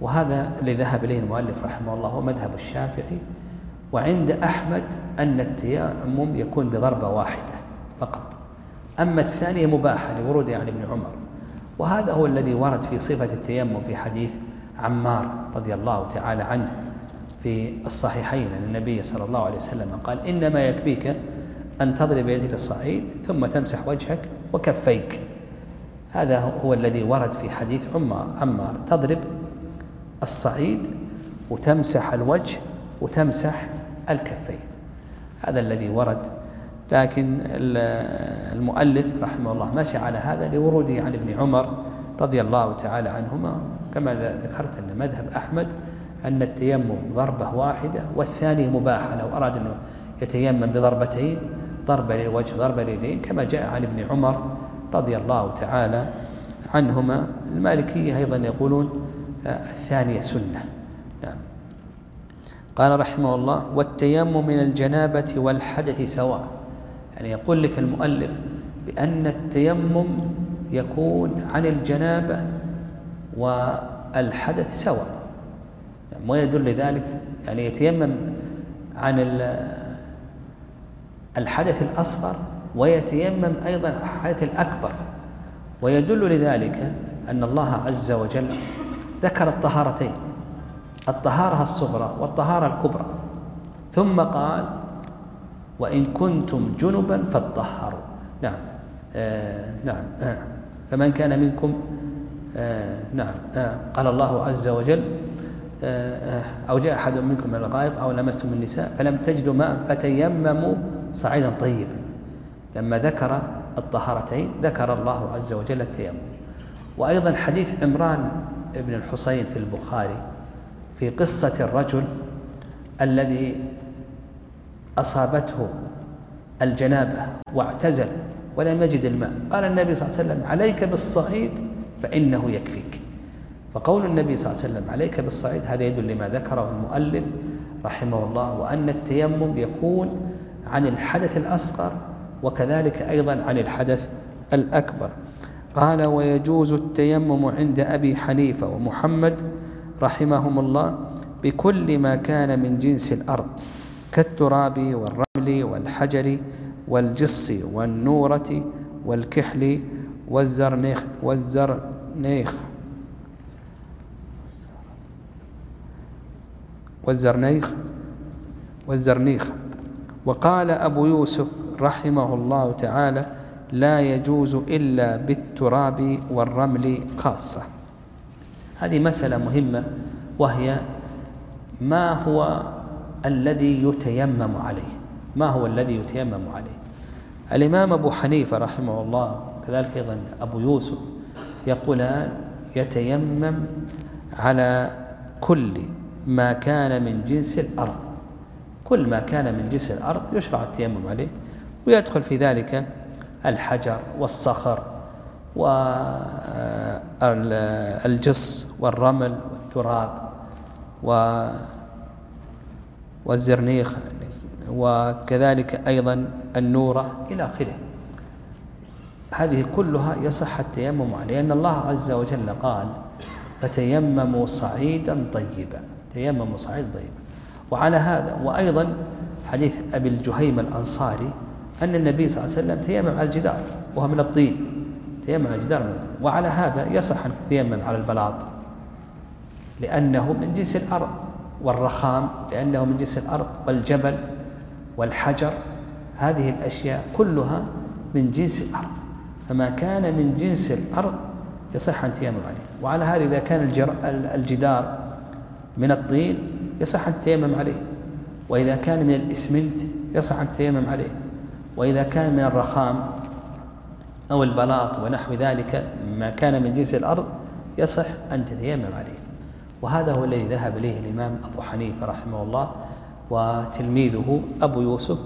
وهذا اللي ذهب إليه المؤلف رحمه الله هو مذهب الشافعي. وعند أحمد أن التيمم يكون بضربة واحدة فقط. أما الثانية مباحة لورود يعني ابن عمر. وهذا هو الذي ورد في صفة التيمم في حديث عمار رضي الله تعالى عنه في الصحيحين. أن النبي صلى الله عليه وسلم قال إنما يكفيك أن تضرب يدك الصعيد ثم تمسح وجهك وكفيك. هذا هو الذي ورد في حديث عمار تضرب الصعيد وتمسح الوجه وتمسح الكفين. هذا الذي ورد لكن المؤلف رحمه الله مشى على هذا لوروده عن ابن عمر رضي الله تعالى عنهما. كما ذكرت أن مذهب أحمد أن التيمم ضربة واحدة والثاني مباحة لو أراد أنه يتيمم بضربتين ضربة للوجه ضربة لليدين كما جاء عن ابن عمر رضي الله تعالى عنهما. المالكية أيضا يقولون آه، الثانية سنة. قال رحمه الله والتيمم من الجنابة والحدث سواء. يعني يقول لك المؤلف بأن التيمم يكون عن الجنابة والحدث سواء. يعني ما يدل لذلك؟ يعني يتيمم عن الحدث الأصغر ويتيمم أيضا عن الحدث الأكبر. ويدل لذلك أن الله عز وجل ذكر الطهارتين. الطهارة الصغرى والطهارة الكبرى. ثم قال وإن كنتم جنبا فاطهروا نعم. آه نعم. آه. فمن كان منكم؟ آه نعم. آه. قال الله عز وجل آه، آه، أو جاء أحد منكم من الغائط أو لمستم النساء فلم تجدوا ماء فتيمموا صعيدا طيبا. لما ذكر الطهارتين ذكر الله عز وجل التيمم. وأيضا حديث عمران بن الحصين في البخاري في قصة الرجل الذي أصابته الجنابة واعتزل ولم يجد الماء. قال النبي صلى الله عليه وسلم عليك بالصعيد فإنه يكفيك. فقول النبي صلى الله عليه وسلم عليك بالصعيد هذا يدل لما ذكره المؤلف رحمه الله وأن التيمم يكون عن الحدث الأصغر وكذلك أيضا عن الحدث الأكبر. قال ويجوز التيمم عند أبي حنيفة ومحمد رحمهم الله بكل ما كان من جنس الأرض كالتراب والرمل والحجر والجص والنورة والكحل والزرنيخ والزرنيخ والزرنيخ والزرنيخ. وقال أبو يوسف رحمه الله تعالى لا يجوز إلا بالتراب والرمل خاصة. هذه مسألة مهمة وهي ما هو الذي يتيمم عليه؟ ما هو الذي يتيمم عليه؟ الإمام أبو حنيفة رحمه الله كذلك أيضا أبو يوسف يقولان يتيمم على كل ما كان من جنس الأرض. كل ما كان من جنس الأرض يشرع التيمم عليه ويدخل في ذلك الحجر والصخر والجص والرمل والتراب والزرنيخ وكذلك أيضا النورة إلى آخره. هذه كلها يصح التيمم عليه لأن الله عز وجل قال فتيمموا صعيدا طيبا. تيمموا صعيدا طيبا. وعلى هذا وأيضا حديث أبي الجهيم الأنصاري أن النبي صلى الله عليه وسلم تيمم على الجدار وهو من الطين. تيمم على من الطين وعلى هذا يصح أن تتيمم على البلاط لأنه من جنس الأرض والرخام لأنه من جنس الأرض والجبل والحجر. هذه الأشياء كلها من جنس الأرض. فما كان من جنس الأرض يصح أن تيمم عليه. وعلى هذا إذا كان الجدار من الطين يصح أن تتيمم عليه. وإذا كان من الإسمنت يصح أن تتيمم عليه. وإذا كان من الرخام أو البلاط ونحو ذلك ما كان من جنس الأرض يصح أن تتيمم عليه. وهذا هو الذي ذهب إليه الإمام أبو حنيفة رحمه الله وتلميذه أبو يوسف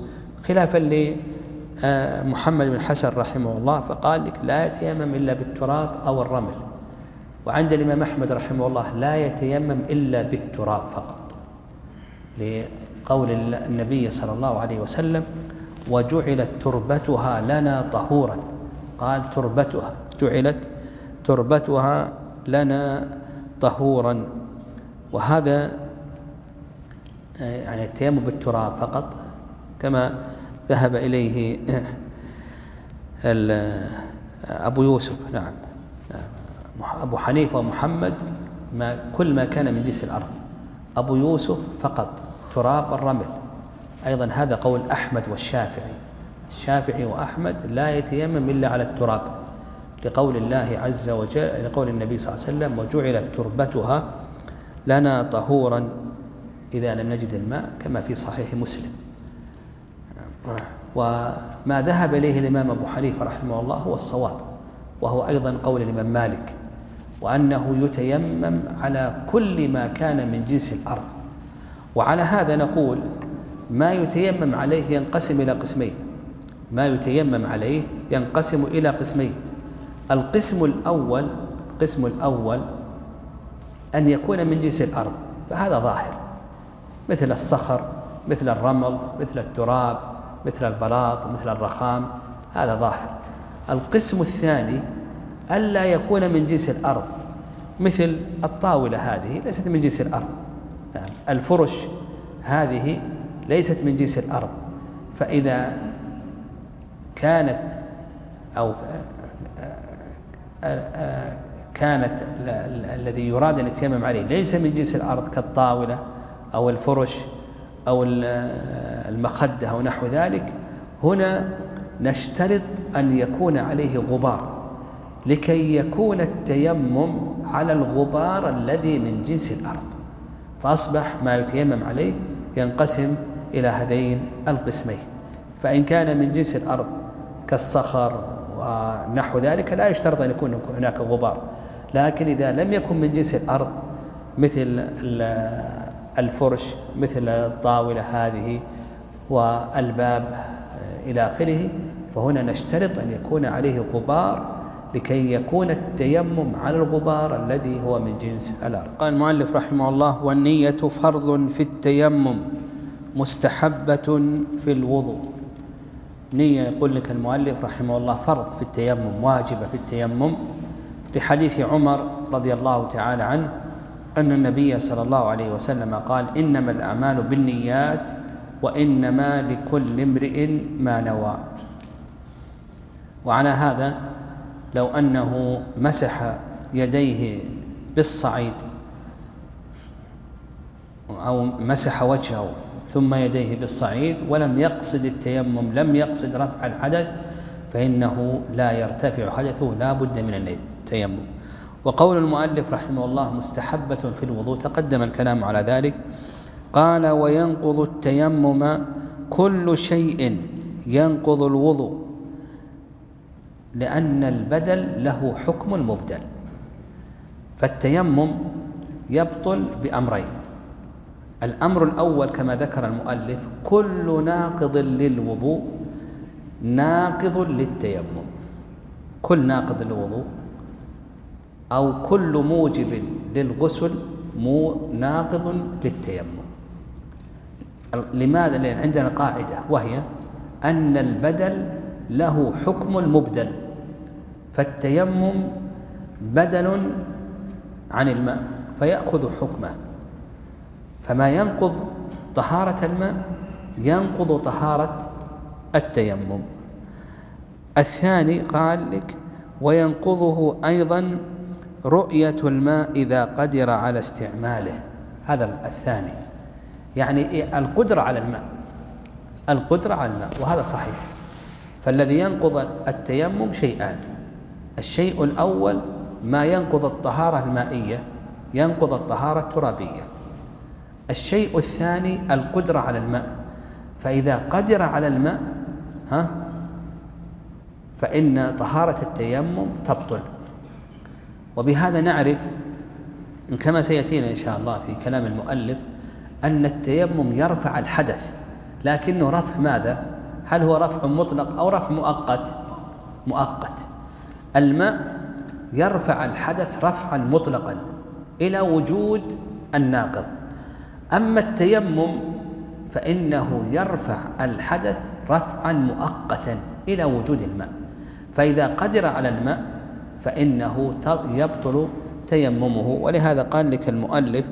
خلافا لمحمد بن حسن رحمه الله فقال لك لا يتيمم إلا بالتراب أو الرمل. وعند الإمام أحمد رحمه الله لا يتيمم إلا بالتراب فقط. لقول النبي صلى الله عليه وسلم وجعلت تربتها لنا طهورا. قال تربتها جعلت تربتها لنا طهورا. وهذا يعني التيمم بالتراب فقط كما ذهب إليه أبو يوسف نعم. أبو حنيفة ومحمد ما كل ما كان من جنس الأرض. أبو يوسف فقط تراب الرمل. أيضا هذا قول أحمد والشافعي. الشافعي وأحمد لا يتيمم إلا على التراب لقول الله عز وجل لقول النبي صلى الله عليه وسلم وجعلت تربتها لنا طهورا إذا لم نجد الماء كما في صحيح مسلم. وما ذهب إليه الإمام أبو حنيفة رحمه الله هو الصواب وهو أيضا قول الإمام مالك وأنه يتيمم على كل ما كان من جنس الأرض. وعلى هذا نقول ما يتيمم عليه ينقسم إلى قسمين ما يتيمم عليه ينقسم إلى قسمين. القسم الأول القسم الأول أن يكون من جنس الأرض فهذا ظاهر. مثل الصخر مثل الرمل مثل التراب مثل البلاط مثل الرخام هذا ظاهر. القسم الثاني ألا يكون من جنس الأرض مثل الطاولة هذه ليست من جنس الأرض. نعم. الفرش هذه ليست من جنس الأرض. فإذا كانت أو كانت الذي يراد أن يتيمم عليه ليس من جنس الأرض كالطاولة أو الفرش أو المخدة أو نحو ذلك. هنا نشترط أن يكون عليه غبار لكي يكون التيمم على الغبار الذي من جنس الأرض فأصبح ما يتيمم عليه ينقسم إلى هذين القسمين. فإن كان من جنس الأرض كالصخر ونحو ذلك لا يشترط أن يكون هناك غبار. لكن إذا لم يكن من جنس الأرض مثل الفرش مثل الطاولة هذه والباب إلى آخره فهنا نشترط أن يكون عليه غبار لكي يكون التيمم على الغبار الذي هو من جنس الأرض. قال المؤلف رحمه الله والنية فرض في التيمم مستحبة في الوضوء. نية يقول لك المؤلف رحمه الله فرض في التيمم واجبة في التيمم. لحديث عمر رضي الله تعالى عنه أن النبي صلى الله عليه وسلم قال إنما الأعمال بالنيات وإنما لكل امرئ ما نوى. وعلى هذا لو أنه مسح يديه بالصعيد أو مسح وجهه ثم يديه بالصعيد ولم يقصد التيمم لم يقصد رفع الحدث فإنه لا يرتفع حدثه لا بد من التيمم. وقول المؤلف رحمه الله مستحبة في الوضوء تقدم الكلام على ذلك. قال وينقض التيمم كل شيء ينقض الوضوء لأن البدل له حكم مبدل. فالتيمم يبطل بأمرين الأمر الأول كما ذكر المؤلف كل ناقض للوضوء ناقض للتيمم. كل ناقض للوضوء أو كل موجب للغسل مو ناقض للتيمم. لماذا؟ لأن عندنا قاعدة وهي أن البدل له حكم المبدل. فالتيمم بدل عن الماء فيأخذ حكمه. فما ينقض طهارة الماء ينقض طهارة التيمم. الثاني قال لك وينقضه أيضا رؤية الماء إذا قدر على استعماله. هذا الثاني. يعني القدرة على الماء. القدرة على الماء وهذا صحيح. فالذي ينقض التيمم شيئان. الشيء الأول ما ينقض الطهارة المائية ينقض الطهارة الترابية. الشيء الثاني القدرة على الماء. فإذا قدر على الماء ها فإن طهارة التيمم تبطل. وبهذا نعرف كما سيأتينا إن شاء الله في كلام المؤلف أن التيمم يرفع الحدث. لكنه رفع ماذا؟ هل هو رفع مطلق أو رفع مؤقت؟ مؤقت. الماء يرفع الحدث رفعا مطلقا إلى وجود الناقض. أما التيمم فإنه يرفع الحدث رفعا مؤقتا إلى وجود الماء. فإذا قدر على الماء فإنه يبطل تيممه. ولهذا قال لك المؤلف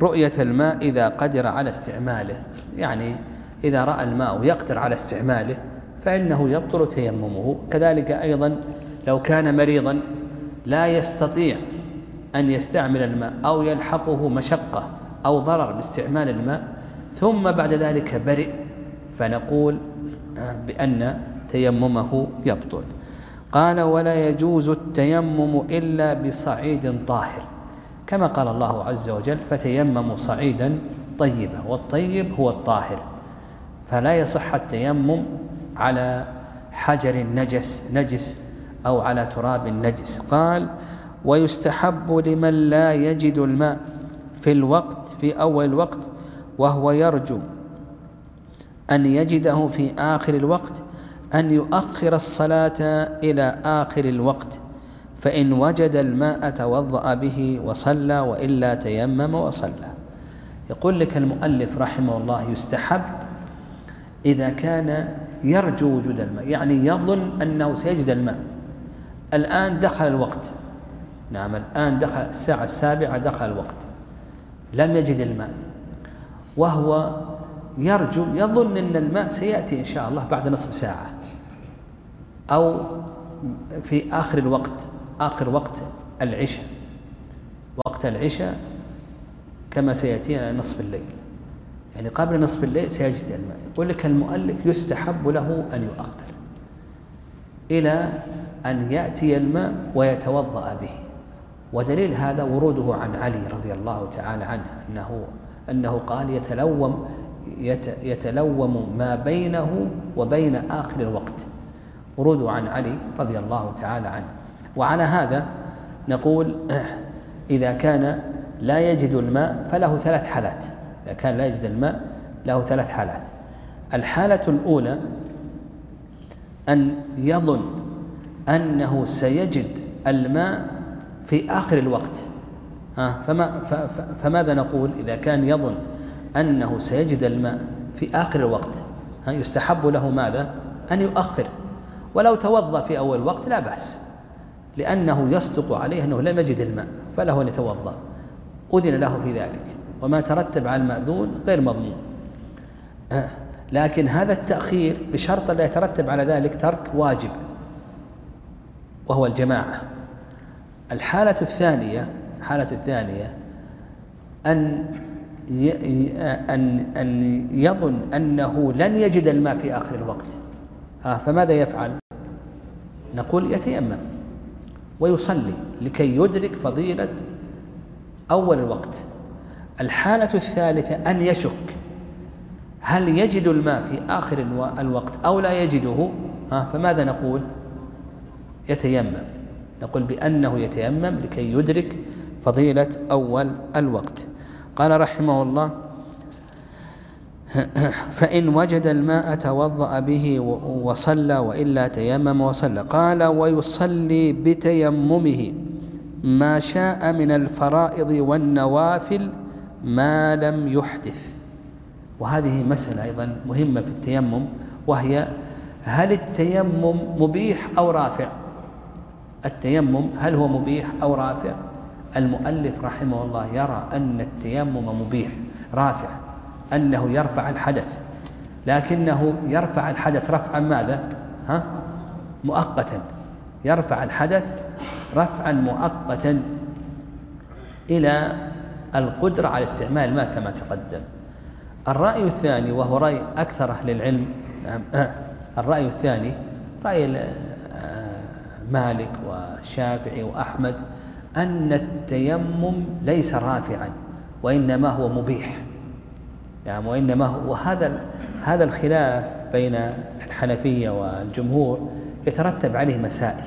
رؤية الماء إذا قدر على استعماله. يعني إذا رأى الماء ويقدر على استعماله فإنه يبطل تيممه. كذلك أيضا لو كان مريضا لا يستطيع أن يستعمل الماء أو يلحقه مشقة. أو ضرر باستعمال الماء ثم بعد ذلك برئ فنقول آه، بأن تيممه يبطل. قال ولا يجوز التيمم إلا بصعيد طاهر. كما قال الله عز وجل فتيمموا صعيدا طيبا والطيب هو الطاهر. فلا يصح التيمم على حجر نجس نجس أو على تراب نجس قال ويستحب لمن لا يجد الماء. في الوقت في أول الوقت وهو يرجو أن يجده في آخر الوقت أن يؤخر الصلاة إلى آخر الوقت فإن وجد الماء توضأ به وصلى وإلا تيمم وصلى. يقول لك المؤلف رحمه الله يستحب إذا كان يرجو وجود الماء يعني يظن أنه سيجد الماء. الآن دخل الوقت. نعم الآن دخل الساعة السابعة دخل الوقت. لم يجد الماء. وهو يرجو يظن أن الماء سيأتي إن شاء الله بعد نصف ساعة أو في آخر الوقت آخر وقت العشاء. وقت العشاء كما سيأتينا نصف الليل. يعني قبل نصف الليل سيجد الماء. يقول لك المؤلف يستحب له أن يؤخر إلى أن يأتي الماء ويتوضأ به. ودليل هذا وروده عن علي رضي الله تعالى عنه أنه أنه قال يتلوم يتلوم ما بينه وبين آخر الوقت. وروده عن علي رضي الله تعالى عنه. وعلى هذا نقول إذا كان لا يجد الماء فله ثلاث حالات. إذا كان لا يجد الماء له ثلاث حالات. الحالة الأولى أن يظن أنه سيجد الماء في آخر الوقت. ها فما فماذا نقول إذا كان يظن أنه سيجد الماء في آخر الوقت؟ ها يستحب له ماذا؟ أن يؤخر. ولو توضأ في أول وقت لا بأس لأنه يصدق عليه أنه لم يجد الماء فله أن يتوضأ. أذن له في ذلك. وما ترتب على المأذون غير مضمون. لكن هذا التأخير بشرط لا يترتب على ذلك ترك واجب وهو الجماعة. الحالة الثانية الحالة الثانية أن أن أن يظن أنه لن يجد الماء في آخر الوقت. ها فماذا يفعل؟ نقول يتيمم ويصلي لكي يدرك فضيلة أول الوقت. الحالة الثالثة أن يشك هل يجد الماء في آخر الوقت أو لا يجده. ها فماذا نقول؟ يتيمم. نقول بأنه يتيمم لكي يدرك فضيلة أول الوقت. قال رحمه الله فإن وجد الماء توضأ به وصلى وإلا تيمم وصلى. قال ويصلي بتيممه ما شاء من الفرائض والنوافل ما لم يحدث. وهذه مسألة أيضا مهمة في التيمم وهي هل التيمم مبيح أو رافع؟ التيمم هل هو مبيح أو رافع؟ المؤلف رحمه الله يرى أن التيمم مبيح رافع أنه يرفع الحدث. لكنه يرفع الحدث رفعا ماذا؟ ها؟ مؤقتا. يرفع الحدث رفعا مؤقتا إلى القدرة على استعمال الماء كما تقدم. الرأي الثاني وهو رأي أكثر أهل العلم نعم الرأي الثاني رأي مالك والشافعي وأحمد أن التيمم ليس رافعا وإنما هو مبيح. نعم وإنما هو وهذا هذا الخلاف بين الحنفية والجمهور يترتب عليه مسائل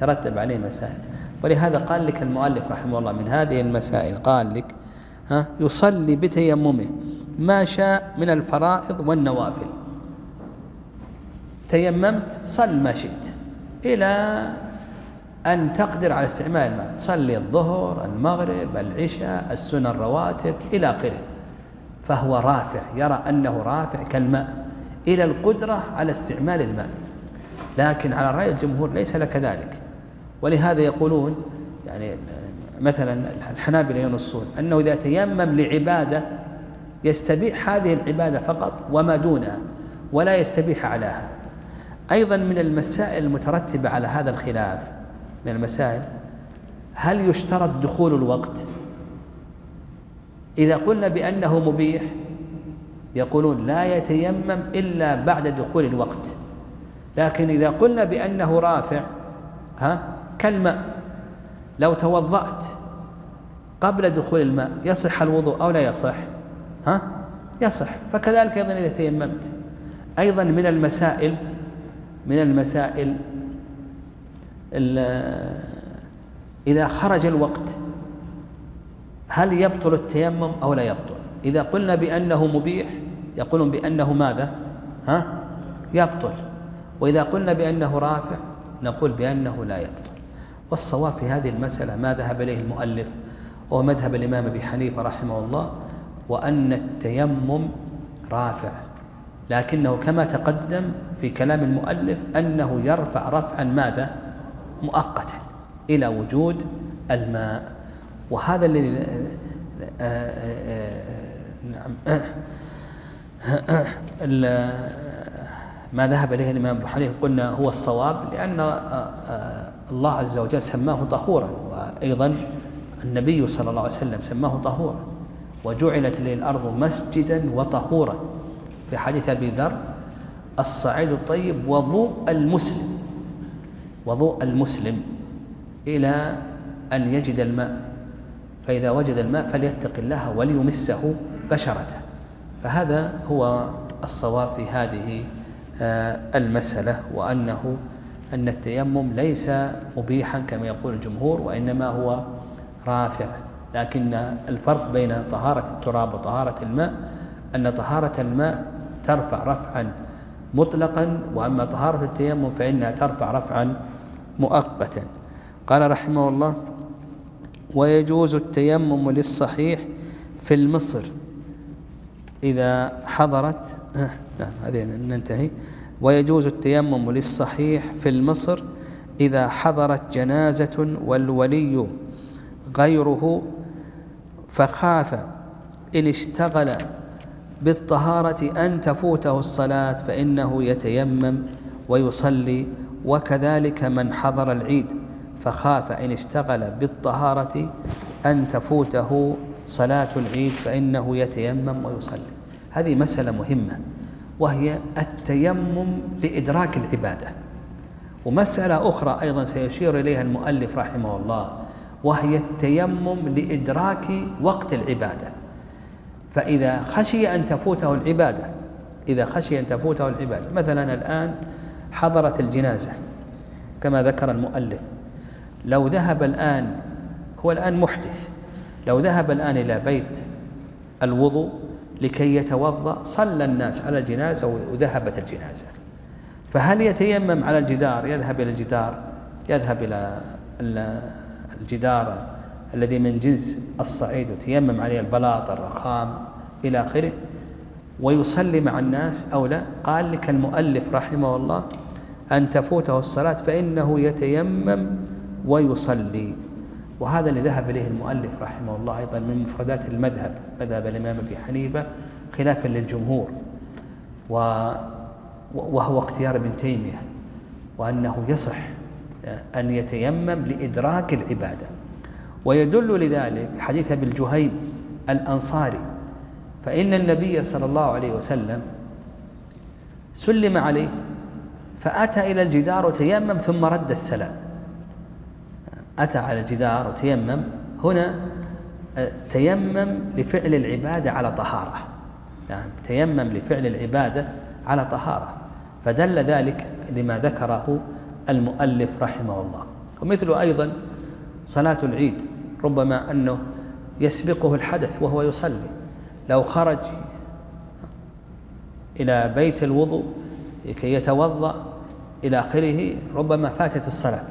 ترتب عليه مسائل. ولهذا قال لك المؤلف رحمه الله من هذه المسائل قال لك ها يصلي بتيممه ما شاء من الفرائض والنوافل. تيممت صل ما شئت. إلى أن تقدر على استعمال الماء تصلي الظهر المغرب العشاء السنن الرواتب إلى آخره. فهو رافع يرى أنه رافع كالماء إلى القدرة على استعمال الماء. لكن على رأي الجمهور ليس لك ذلك. ولهذا يقولون يعني مثلا الحنابلة ينصون أنه إذا تيمم لعبادة يستبيح هذه العبادة فقط وما دونها ولا يستبيح علىها أيضا من المسائل المترتبة على هذا الخلاف. من المسائل هل يشترط دخول الوقت؟ إذا قلنا بأنه مبيح يقولون لا يتيمم إلا بعد دخول الوقت. لكن إذا قلنا بأنه رافع ها كالماء لو توضأت قبل دخول الماء يصح الوضوء أو لا يصح؟ ها؟ يصح. فكذلك أيضا إذا تيممت. أيضا من المسائل من المسائل إذا خرج الوقت هل يبطل التيمم أو لا يبطل؟ إذا قلنا بأنه مبيح يقولون بأنه ماذا؟ ها؟ يبطل. وإذا قلنا بأنه رافع نقول بأنه لا يبطل. والصواب في هذه المسألة ما ذهب إليه المؤلف وهو مذهب الإمام أبي حنيفة رحمه الله وأن التيمم رافع. لكنه كما تقدم في كلام المؤلف أنه يرفع رفعا ماذا مؤقتا إلى وجود الماء وهذا الذي آه، آه، آه، نعم ما ذهب إليه الإمام أبو حنيفة قلنا هو الصواب لأن الله عز وجل سماه طهورا وأيضا النبي صلى الله عليه وسلم سماه طهورا وجعلت لي الأرض مسجدا وطهورا في حديث أبي ذر الصعيد الطيب وضوء المسلم وضوء المسلم إلى أن يجد الماء فإذا وجد الماء فليتق الله وليمسه بشرته. فهذا هو الصواب في هذه آه، المسألة وأنه أن التيمم ليس مبيحا كما يقول الجمهور وإنما هو رافع. لكن الفرق بين طهارة التراب وطهارة الماء أن طهارة الماء ترفع رفعا مطلقا وأما طهارة التيمم فإنها ترفع رفعا مؤقتا. قال رحمه الله ويجوز التيمم للصحيح في المصر إذا حضرت نعم هذه ننتهي. ويجوز التيمم للصحيح في المصر إذا حضرت جنازة والولي غيره فخاف إن اشتغل بالطهارة أن تفوته الصلاة فإنه يتيمم ويصلي وكذلك من حضر العيد فخاف إن اشتغل بالطهارة أن تفوته صلاة العيد فإنه يتيمم ويصلي. هذه مسألة مهمة وهي التيمم لإدراك العبادة. ومسألة أخرى أيضا سيشير إليها المؤلف رحمه الله وهي التيمم لإدراك وقت العبادة. فإذا خشي أن تفوته العبادة إذا خشي أن تفوته العبادة. مثلا الآن حضرت الجنازة كما ذكر المؤلف. لو ذهب الآن هو الآن محدث. لو ذهب الآن إلى بيت الوضوء لكي يتوضأ صلى الناس على الجنازة وذهبت الجنازة. فهل يتيمم على الجدار؟ يذهب إلى الجدار يذهب إلى الجدار الذي من جنس الصعيد وتيمم عليه البلاط الرخام إلى آخره ويصلي مع الناس أو لا؟ قال لك المؤلف رحمه الله أن تفوته الصلاة فإنه يتيمم ويصلي. وهذا اللي ذهب إليه المؤلف رحمه الله أيضا من مفردات المذهب مذهب الإمام أبي حنيفة خلافا للجمهور وهو اختيار ابن تيمية وأنه يصح أن يتيمم لإدراك العبادة. ويدل لذلك حديث أبي الجهيم الأنصاري فإن النبي صلى الله عليه وسلم سلم عليه فأتى إلى الجدار وتيمم ثم رد السلام. أتى على الجدار وتيمم هنا آه، تيمم لفعل العبادة على طهارة. نعم تيمم لفعل العبادة على طهارة. فدل ذلك لما ذكره المؤلف رحمه الله. ومثل أيضا صلاة العيد. ربما أنه يسبقه الحدث وهو يصلي. لو خرج إلى بيت الوضوء لكي يتوضأ إلى آخره ربما فاتت الصلاة.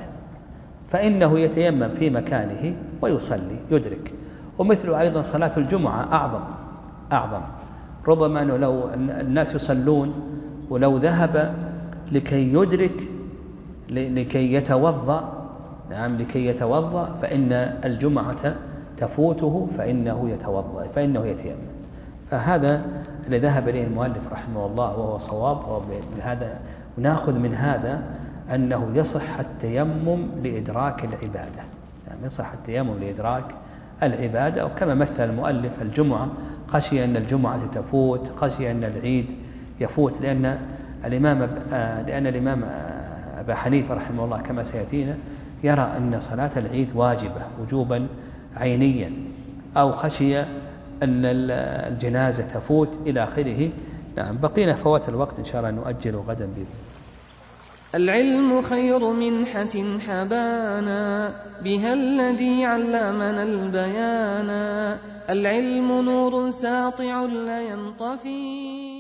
فإنه يتيمم في مكانه ويصلي يدرك. ومثل أيضا صلاة الجمعة أعظم أعظم. ربما أنه لو الناس يصلون ولو ذهب لكي يدرك لكي يتوضأ نعم لكي يتوضأ فإن الجمعة تفوته فإنه يتوضأ فإنه يتيمم. فهذا الذي ذهب إليه المؤلف رحمه الله وهو صواب وبهذا ونأخذ من هذا أنه يصح التيمم لإدراك العبادة. يعني يصح التيمم لإدراك العبادة وكما مثل المؤلف الجمعة خشي أن الجمعة تفوت خشي أن العيد يفوت لأن الإمام آه، لأن الإمام آه، أبا حنيفة رحمه الله كما سيأتينا يرى أن صلاة العيد واجبة وجوبا عينيا أو خشي أن الجنازة تفوت إلى آخره. نعم بقينا فوات الوقت إن شاء الله نؤجل غدا بإذن العلم خير منحة حبانا بها الذي علمنا البيانا. العلم نور ساطع لا ينطفي.